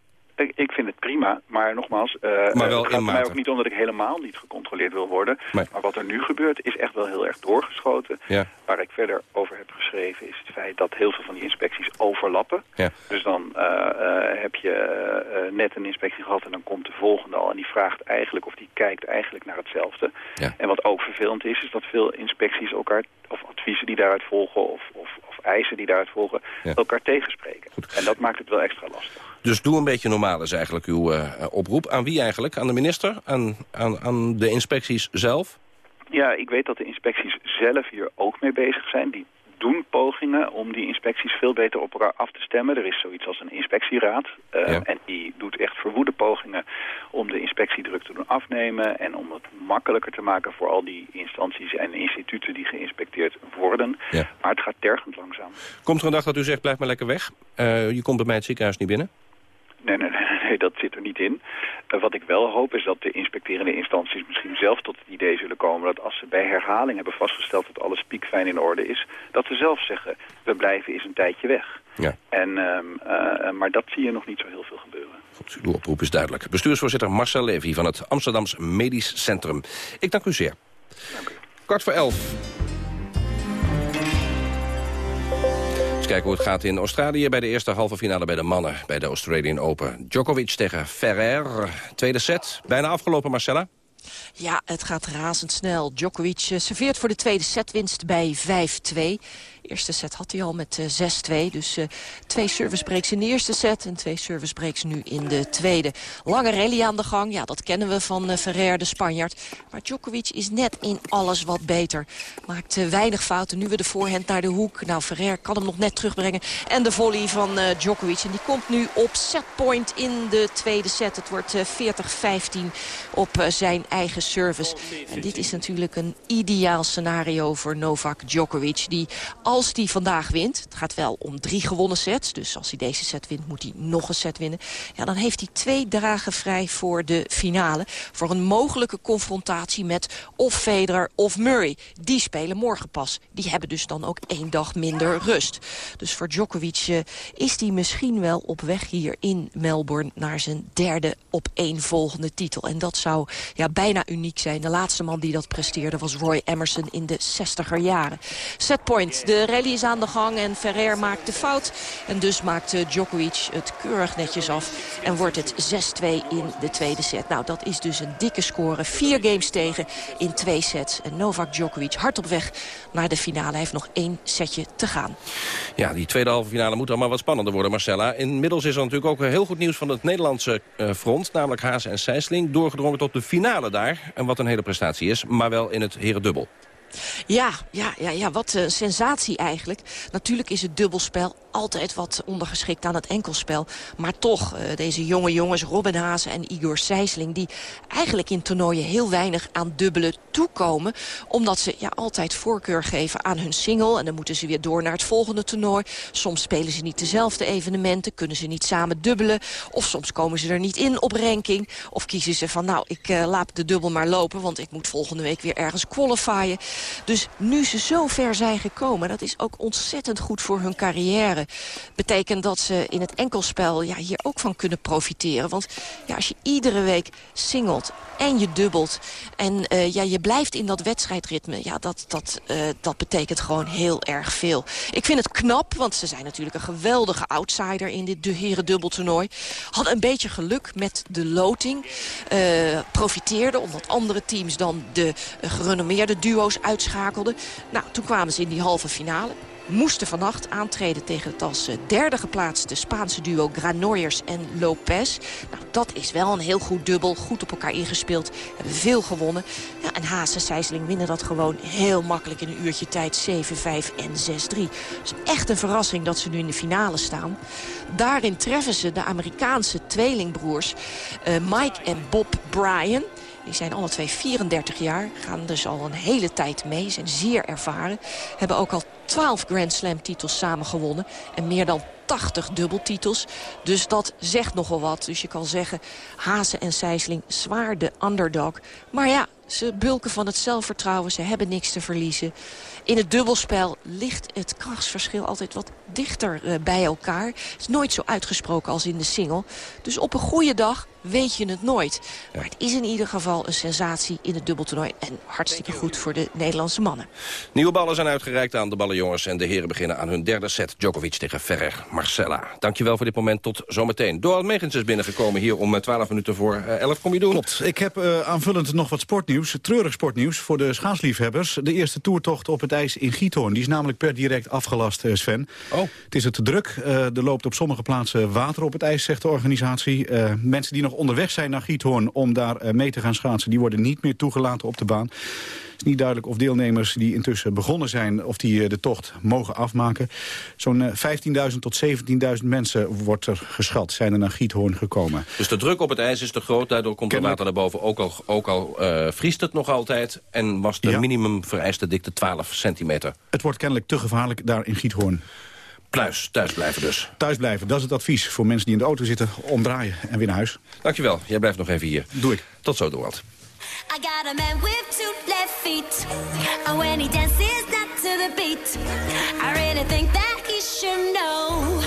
Speaker 21: ik vind het prima, maar nogmaals, uh,
Speaker 9: maar wel
Speaker 21: het gaat mij ook niet omdat ik helemaal niet gecontroleerd wil worden.
Speaker 9: Nee.
Speaker 21: Maar wat er nu gebeurt is echt wel heel erg doorgeschoten.
Speaker 9: Ja.
Speaker 21: Waar ik verder over heb geschreven is het feit dat heel veel van die inspecties overlappen.
Speaker 9: Ja.
Speaker 21: Dus dan uh, uh, heb je net een inspectie gehad en dan komt de volgende al. En die vraagt eigenlijk of die kijkt eigenlijk naar hetzelfde.
Speaker 9: Ja.
Speaker 21: En wat ook vervelend is, is dat veel inspecties elkaar, of adviezen die daaruit volgen of, of, of eisen die daaruit volgen, elkaar tegenspreken.
Speaker 9: Goed.
Speaker 21: En dat maakt het wel extra lastig.
Speaker 9: Dus doe een beetje normaal is eigenlijk uw uh, oproep. Aan wie eigenlijk? Aan de minister? Aan, aan, aan de inspecties zelf?
Speaker 21: Ja, ik weet dat de inspecties zelf hier ook mee bezig zijn. Die doen pogingen om die inspecties veel beter op elkaar af te stemmen. Er is zoiets als een inspectieraad. Uh,
Speaker 9: ja.
Speaker 21: En die doet echt verwoede pogingen om de inspectiedruk te doen afnemen... en om het makkelijker te maken voor al die instanties en instituten die geïnspecteerd worden.
Speaker 9: Ja.
Speaker 21: Maar het gaat tergend langzaam.
Speaker 9: Komt er een dag dat u zegt, blijf maar lekker weg? Uh, je komt bij mij het ziekenhuis niet binnen?
Speaker 21: Nee, nee, nee, nee, dat zit er niet in. Uh, wat ik wel hoop is dat de inspecterende instanties misschien zelf tot het idee zullen komen... dat als ze bij herhaling hebben vastgesteld dat alles piekfijn in orde is... dat ze zelf zeggen, we blijven eens een tijdje weg.
Speaker 9: Ja.
Speaker 21: En, um, uh, maar dat zie je nog niet zo heel veel gebeuren.
Speaker 9: Goed, uw oproep is duidelijk. Bestuursvoorzitter Marcel Levy van het Amsterdams Medisch Centrum. Ik dank u zeer.
Speaker 21: Dank u.
Speaker 9: Kwart voor elf. Kijken hoe het gaat in Australië bij de eerste halve finale bij de mannen bij de Australian Open. Djokovic tegen Ferrer. Tweede set, bijna afgelopen Marcella.
Speaker 7: Ja, het gaat razendsnel. Djokovic serveert voor de tweede setwinst bij 5-2. Eerste set had hij al met uh, 6-2. Dus uh, twee service breaks in de eerste set en twee service breaks nu in de tweede. Lange rally aan de gang, ja, dat kennen we van Ferrer, de Spanjaard. Maar Djokovic is net in alles wat beter. Maakt weinig fouten. Nu weer de voorhand naar de hoek. Nou, Ferrer kan hem nog net terugbrengen. En de volley van Djokovic. En die komt nu op setpoint in de tweede set. Het wordt 40-15 op zijn eigen service. En dit is natuurlijk een ideaal scenario voor Novak Djokovic. Die als hij vandaag wint, het gaat wel om drie gewonnen sets... dus als hij deze set wint, moet hij nog een set winnen... ja, dan heeft hij twee dagen vrij voor de finale... voor een mogelijke confrontatie met of Federer of Murray. Die spelen morgen pas. Die hebben dus dan ook één dag minder rust. Dus voor Djokovic uh, is hij misschien wel op weg hier in Melbourne... naar zijn derde op één volgende titel. En dat zou ja, bijna uniek zijn. De laatste man die dat presteerde was Roy Emerson in de 60er jaren. Setpoint, de rally is aan de gang en Ferrer maakt de fout. En dus maakt Djokovic het keurig netjes af. En wordt het 6-2 in de tweede set. Nou, dat is dus een dikke score. Vier games tegen in twee sets. En Novak Djokovic hard op weg naar de finale. Hij heeft nog één setje te gaan.
Speaker 9: Ja, die tweede halve finale moet allemaal wat spannender worden, Marcella. Inmiddels is er natuurlijk ook heel goed nieuws van het Nederlandse uh, front. Namelijk Haas en Sijsling. Doorgedrongen tot de finale daar. En wat een hele prestatie is. Maar wel in het herendubbel.
Speaker 7: Ja, ja, ja, ja, wat een sensatie eigenlijk. Natuurlijk is het dubbelspel altijd wat ondergeschikt aan het enkelspel. Maar toch, uh, deze jonge jongens, Robin Hazen en Igor Sijsling... die eigenlijk in toernooien heel weinig aan dubbelen toekomen... omdat ze ja, altijd voorkeur geven aan hun single... en dan moeten ze weer door naar het volgende toernooi. Soms spelen ze niet dezelfde evenementen, kunnen ze niet samen dubbelen... of soms komen ze er niet in op ranking... of kiezen ze van, nou, ik uh, laat de dubbel maar lopen... want ik moet volgende week weer ergens qualifyen. Dus nu ze zo ver zijn gekomen, dat is ook ontzettend goed voor hun carrière betekent dat ze in het enkelspel ja, hier ook van kunnen profiteren. Want ja, als je iedere week singelt en je dubbelt... en uh, ja, je blijft in dat wedstrijdritme, ja, dat, dat, uh, dat betekent gewoon heel erg veel. Ik vind het knap, want ze zijn natuurlijk een geweldige outsider... in dit de heren dubbeltoernooi. Hadden een beetje geluk met de loting. Uh, profiteerden omdat andere teams dan de gerenommeerde duo's uitschakelden. Nou, toen kwamen ze in die halve finale moesten vannacht aantreden tegen het als derde geplaatste Spaanse duo Granollers en Lopez. Nou, dat is wel een heel goed dubbel, goed op elkaar ingespeeld, hebben veel gewonnen. Ja, en Haas en Sijsling winnen dat gewoon heel makkelijk in een uurtje tijd 7-5 en 6-3. Dus echt een verrassing dat ze nu in de finale staan. Daarin treffen ze de Amerikaanse tweelingbroers uh, Mike en Bob Bryan. Die zijn alle twee 34 jaar, gaan dus al een hele tijd mee, zijn zeer ervaren. Hebben ook al 12 Grand Slam titels samen gewonnen en meer dan 80 dubbeltitels. Dus dat zegt nogal wat. Dus je kan zeggen, Hazen en Sijsling zwaar de underdog. Maar ja, ze bulken van het zelfvertrouwen, ze hebben niks te verliezen. In het dubbelspel ligt het krachtsverschil altijd wat dichter uh, bij elkaar. Het is nooit zo uitgesproken als in de single. Dus op een goede dag weet je het nooit. Maar het is in ieder geval een sensatie in het dubbeltoernooi. En hartstikke goed voor de Nederlandse mannen.
Speaker 9: Nieuwe ballen zijn uitgereikt aan de ballenjongens. En de heren beginnen aan hun derde set. Djokovic tegen Ferrer Marcella. Dankjewel voor dit moment. Tot zometeen. Doran Megens is binnengekomen hier om 12 minuten voor 11. Kom je doen?
Speaker 2: Klopt. Ik heb uh, aanvullend nog wat sportnieuws. Treurig sportnieuws voor de schaatsliefhebbers. De eerste toertocht op het ijs in Giethoorn. Die is namelijk per direct afgelast, Sven.
Speaker 9: Oh.
Speaker 2: Het is het te druk. Uh, er loopt op sommige plaatsen water op het ijs, zegt de organisatie. Uh, mensen die nog onderweg zijn naar Giethoorn om daar uh, mee te gaan schaatsen... die worden niet meer toegelaten op de baan. Het is niet duidelijk of deelnemers die intussen begonnen zijn... of die de tocht mogen afmaken. Zo'n 15.000 tot 17.000 mensen wordt er geschat, zijn er naar Giethoorn gekomen.
Speaker 9: Dus de druk op het ijs is te groot, daardoor komt er water naar boven. Ook al, ook al vriest het nog altijd en was de ja. minimum vereiste dikte 12 centimeter.
Speaker 2: Het wordt kennelijk te gevaarlijk daar in Giethoorn.
Speaker 9: Pluis, thuis blijven dus.
Speaker 2: Thuis blijven, dat is het advies voor mensen die in de auto zitten. Omdraaien en weer naar huis.
Speaker 9: Dankjewel, jij blijft nog even hier.
Speaker 2: Doe ik.
Speaker 9: Tot zo, Dorald.
Speaker 22: I got a man with two left feet And when he dances not to the beat I really think that he should know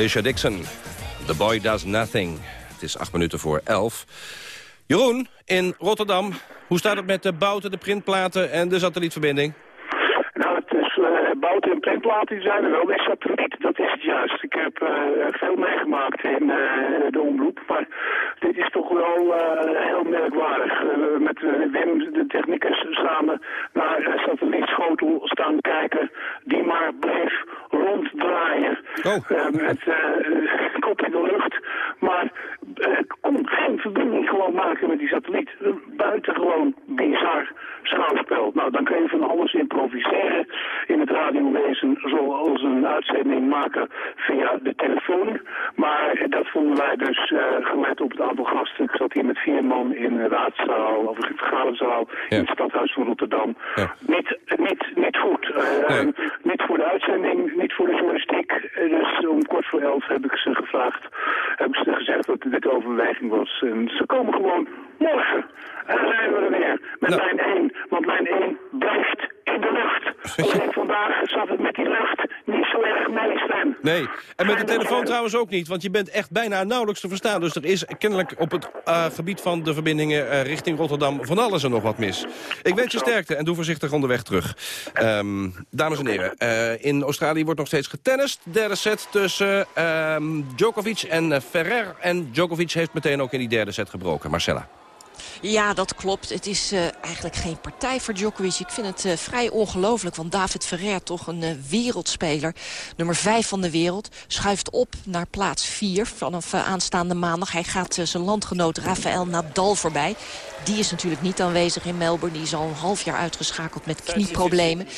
Speaker 9: Alicia Dixon, The Boy Does Nothing. Het is acht minuten voor elf. Jeroen, in Rotterdam, hoe staat het met de bouten, de printplaten en de satellietverbinding?
Speaker 20: Nou, het is uh, bouten en printplaten zijn er wel. De satelliet, dat is het juist. Ik heb uh, veel meegemaakt in uh, de omroep. Maar dit is toch wel heel merkwaardig. met Wim, de technicus, samen naar satellietschotel staan kijken. Die maar bleef ronddraaien.
Speaker 9: Oh.
Speaker 20: met kop in de lucht. Maar kon geen verbinding gewoon maken met die satelliet. Buitengewoon bizar schouwspel. Nou, dan kun je van alles improviseren in het radiowezen, zoals een uitzending maken via de telefoon. Maar dat vonden wij dus uh, gelet op het aantal gasten. Ik zat hier met vier man in de raadzaal, of in de vergaderzaal, in het stadhuis van Rotterdam.
Speaker 9: Ja.
Speaker 20: Niet, niet, niet goed. Uh,
Speaker 9: Nee.
Speaker 20: Niet voor de uitzending, niet voor de journalistiek. Uh, Dus om kwart voor elf heb ik ze gevraagd, heb ik ze gezegd dat dit overweging was. En ze komen gewoon morgen. En dan zijn we er weer met lijn 1. Want lijn 1 blijft in de lucht. Alleen vandaag zat het met die lucht niet zo erg mee, Sven.
Speaker 9: Nee, en met de telefoon trouwens ook niet, want je bent echt bijna nauwelijks te verstaan. Dus er is kennelijk op het eh, gebied van de verbindingen eh, richting Rotterdam van alles en nog wat mis. Ik wens je sterkte en doe voorzichtig onderweg terug. Ehm, dames en heren, eh, in Australië wordt nog steeds getennist. Derde set tussen ehm, Djokovic en Ferrer. En Djokovic heeft meteen ook in die derde set gebroken. Marcella.
Speaker 7: Ja, dat klopt. Het is uh, eigenlijk geen partij voor Djokovic. Ik vind het uh, vrij ongelooflijk, want David Ferrer, toch een uh, wereldspeler... nummer 5 van de wereld, schuift op naar plaats 4 vanaf aanstaande maandag. Hij gaat zijn landgenoot Rafael Nadal voorbij. Die is natuurlijk niet aanwezig in Melbourne. Die is al een half jaar uitgeschakeld met knieproblemen.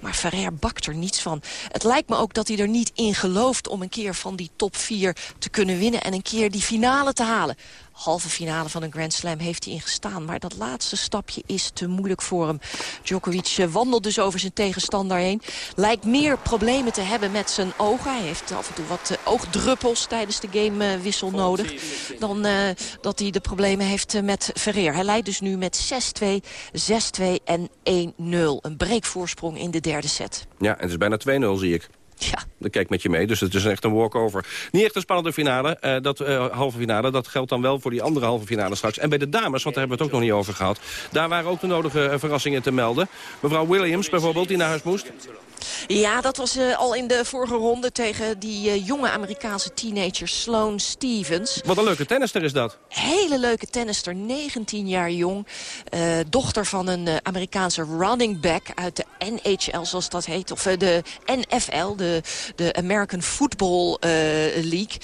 Speaker 7: Maar Ferrer bakt er niets van. Het lijkt me ook dat hij er niet in gelooft om een keer van die top 4 te kunnen winnen... en een keer die finale te halen halve finale van een Grand Slam heeft hij ingestaan. Maar dat laatste stapje is te moeilijk voor hem. Djokovic wandelt dus over zijn tegenstander heen. Lijkt meer problemen te hebben met zijn ogen. Hij heeft af en toe wat uh, oogdruppels tijdens de gamewissel nodig. Dan uh, dat hij de problemen heeft met Ferrer. Hij leidt dus nu met 6-2, 6-2 en 1-0. Een breekvoorsprong in de derde set.
Speaker 9: Ja, en het is bijna 2-0 zie ik.
Speaker 7: Ja.
Speaker 9: Dat kijk met je mee, dus het is echt een walkover. Niet echt een spannende finale, uh, dat uh, halve finale. Dat geldt dan wel voor die andere halve finale straks. En bij de dames, want daar hebben we het ook nog niet over gehad... daar waren ook de nodige uh, verrassingen te melden. Mevrouw Williams bijvoorbeeld, die naar huis moest.
Speaker 7: Ja, dat was uh, al in de vorige ronde tegen die uh, jonge Amerikaanse teenager Sloane Stevens.
Speaker 9: Wat een leuke tennister is dat.
Speaker 7: Hele leuke tennister, 19 jaar jong. Uh, dochter van een Amerikaanse running back uit de NHL, zoals dat heet. Of de NFL, de, de American Football League.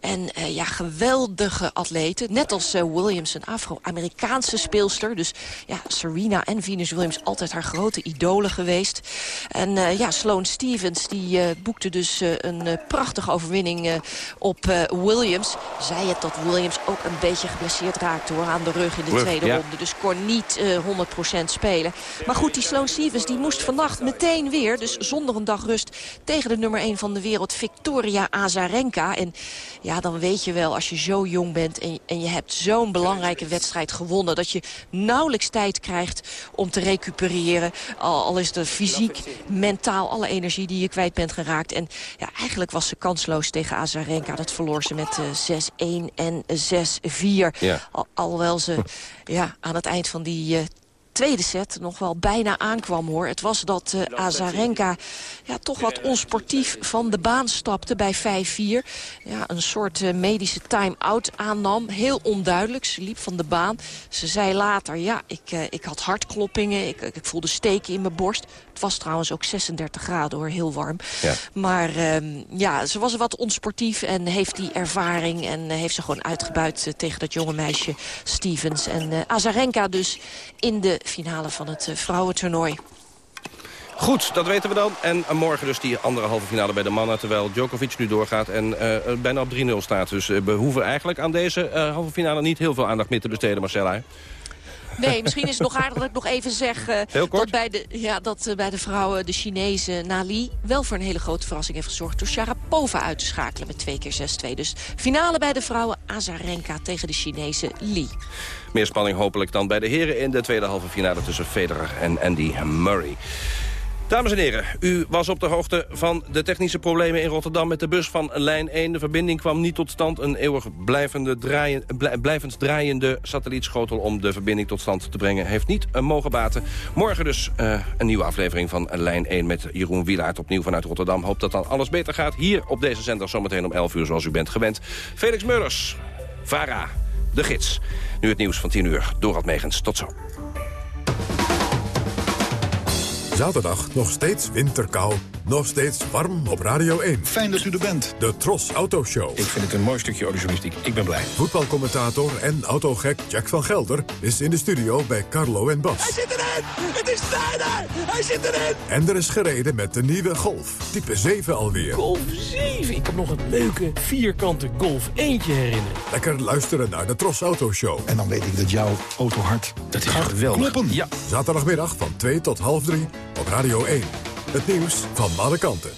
Speaker 7: En ja, geweldige atleten. Net als Williams, een Afro-Amerikaanse speelster. Dus ja, Serena en Venus Williams altijd haar grote idolen geweest. En ja, Sloane Stevens die uh, boekte dus uh, een uh, prachtige overwinning op Williams. Zij het dat Williams ook een beetje geblesseerd raakte hoor, aan de rug in de
Speaker 9: Rug,
Speaker 7: tweede
Speaker 9: ja.
Speaker 7: ronde. Dus kon niet 100% spelen. Maar goed, die Sloane Stevens die moest vannacht meteen weer, dus zonder een dag rust... tegen de nummer 1 van de wereld, Victoria Azarenka. En ja, dan weet je wel, als je zo jong bent en, en je hebt zo'n belangrijke wedstrijd gewonnen... dat je nauwelijks tijd krijgt om te recupereren. Al, al is het fysiek, mentaal, alle energie die je kwijt bent geraakt. En ja, eigenlijk was ze kansloos tegen Azarenka. Dat verloor ze met uh, 6-1 en 6-4.
Speaker 9: Ja.
Speaker 7: Al, alhoewel ze ja, aan het eind van die... Tweede set nog wel bijna aankwam hoor. Het was dat uh, Azarenka ja, toch wat onsportief van de baan stapte bij 5-4. Ja, een soort uh, medische time-out aannam. Heel onduidelijk. Ze liep van de baan. Ze zei later, ja, ik, uh, ik had hartkloppingen. Ik, ik voelde steken in mijn borst. Het was trouwens ook 36 graden hoor, heel warm.
Speaker 9: Ja.
Speaker 7: Maar um, ja, ze was wat onsportief en heeft die ervaring... en uh, heeft ze gewoon uitgebuit uh, tegen dat jonge meisje Stevens. En uh, Azarenka dus in de finale van het uh, vrouwentoernooi.
Speaker 9: Goed, dat weten we dan. En uh, morgen dus die andere halve finale bij de mannen... terwijl Djokovic nu doorgaat en uh, bijna op 3-0 staat. Dus we hoeven eigenlijk aan deze halve finale niet heel veel aandacht meer te besteden, Marcella.
Speaker 7: Nee, misschien is het nog aardig dat ik nog even zeg... Uh,
Speaker 9: Heel kort?
Speaker 7: Dat bij de, ja, dat uh, bij de vrouwen de Chinese Nali wel voor een hele grote verrassing heeft gezorgd... door Sharapova uit te schakelen met 2 keer 6-2. Dus finale bij de vrouwen Azarenka tegen de Chinese Li.
Speaker 9: Meer spanning hopelijk dan bij de heren in de tweede halve finale tussen Federer en Andy Murray. Dames en heren, u was op de hoogte van de technische problemen in Rotterdam... met de bus van lijn 1. De verbinding kwam niet tot stand. Een eeuwig blijvende blijvend draaiende satellietschotel... om de verbinding tot stand te brengen, heeft niet uh, mogen baten. Morgen dus uh, een nieuwe aflevering van lijn 1 met Jeroen Wielaert... opnieuw vanuit Rotterdam. Hoop dat dan alles beter gaat. Hier op deze zender zometeen om 11 uur, zoals u bent gewend. Felix Meurders, VARA, de gids. Nu het nieuws van 10 uur. Dorald Megens, tot zo.
Speaker 1: Zaterdag nog steeds winterkou. Nog steeds warm op Radio 1.
Speaker 23: Fijn dat u er bent.
Speaker 1: De Tros Autoshow.
Speaker 23: Ik vind het een mooi stukje audiojournalistiek. Ik ben blij.
Speaker 1: Voetbalcommentator en autogek Jack van Gelder is in de studio bij Carlo en Bas.
Speaker 24: Hij zit erin! Het is Sneijder! Hij zit erin!
Speaker 1: En er is gereden met de nieuwe Golf. Type 7 alweer.
Speaker 24: Golf 7? Ik heb nog een leuke vierkante Golf eentje herinneren.
Speaker 1: Lekker luisteren naar de Tros Autoshow.
Speaker 23: En dan weet ik dat jouw autohart... Dat is geweldig.
Speaker 1: Kloppen.
Speaker 23: Ja.
Speaker 1: Zaterdagmiddag van 2 tot half 3 op Radio 1. Het nieuws van alle kanten.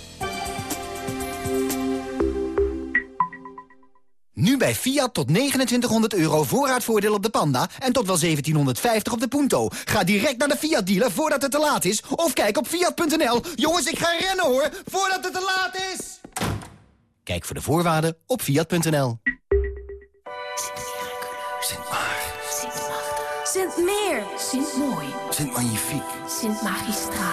Speaker 8: Nu bij Fiat tot 2900 euro voorraadvoordeel op de Panda... en tot wel 1750 op de Punto. Ga direct naar de Fiat-dealer voordat het te laat is... of kijk op Fiat.nl. Jongens, ik ga rennen hoor, voordat het te laat is! Kijk voor de voorwaarden op Fiat.nl.
Speaker 25: Sint Meer. Sint Mooi.
Speaker 23: Sint Magnifiek.
Speaker 25: Sint Magistraal.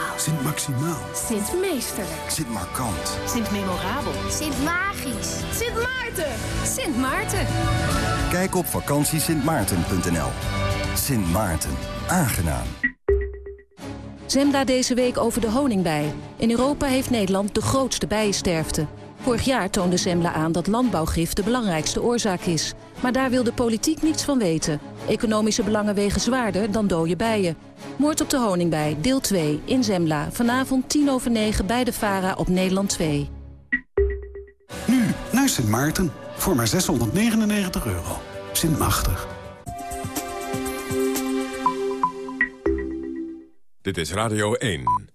Speaker 23: Sint Maximaal.
Speaker 25: Sint Meesterlijk.
Speaker 23: Sint Markant.
Speaker 25: Sint Memorabel. Sint Magisch. Sint Maarten. Sint Maarten.
Speaker 26: Kijk op vakantiesintmaarten.nl. Sint Maarten. Aangenaam.
Speaker 27: Zembla deze week over de honingbij. In Europa heeft Nederland de grootste bijensterfte. Vorig jaar toonde Zembla aan dat landbouwgif de belangrijkste oorzaak is. Maar daar wil de politiek niets van weten. Economische belangen wegen zwaarder dan dode bijen. Moord op de honingbij, deel 2, in Zembla. Vanavond 10 over 9 bij de VARA op Nederland 2.
Speaker 23: Nu naar Sint Maarten. Voor maar 699 euro. Sint Machtig.
Speaker 1: Dit is Radio 1.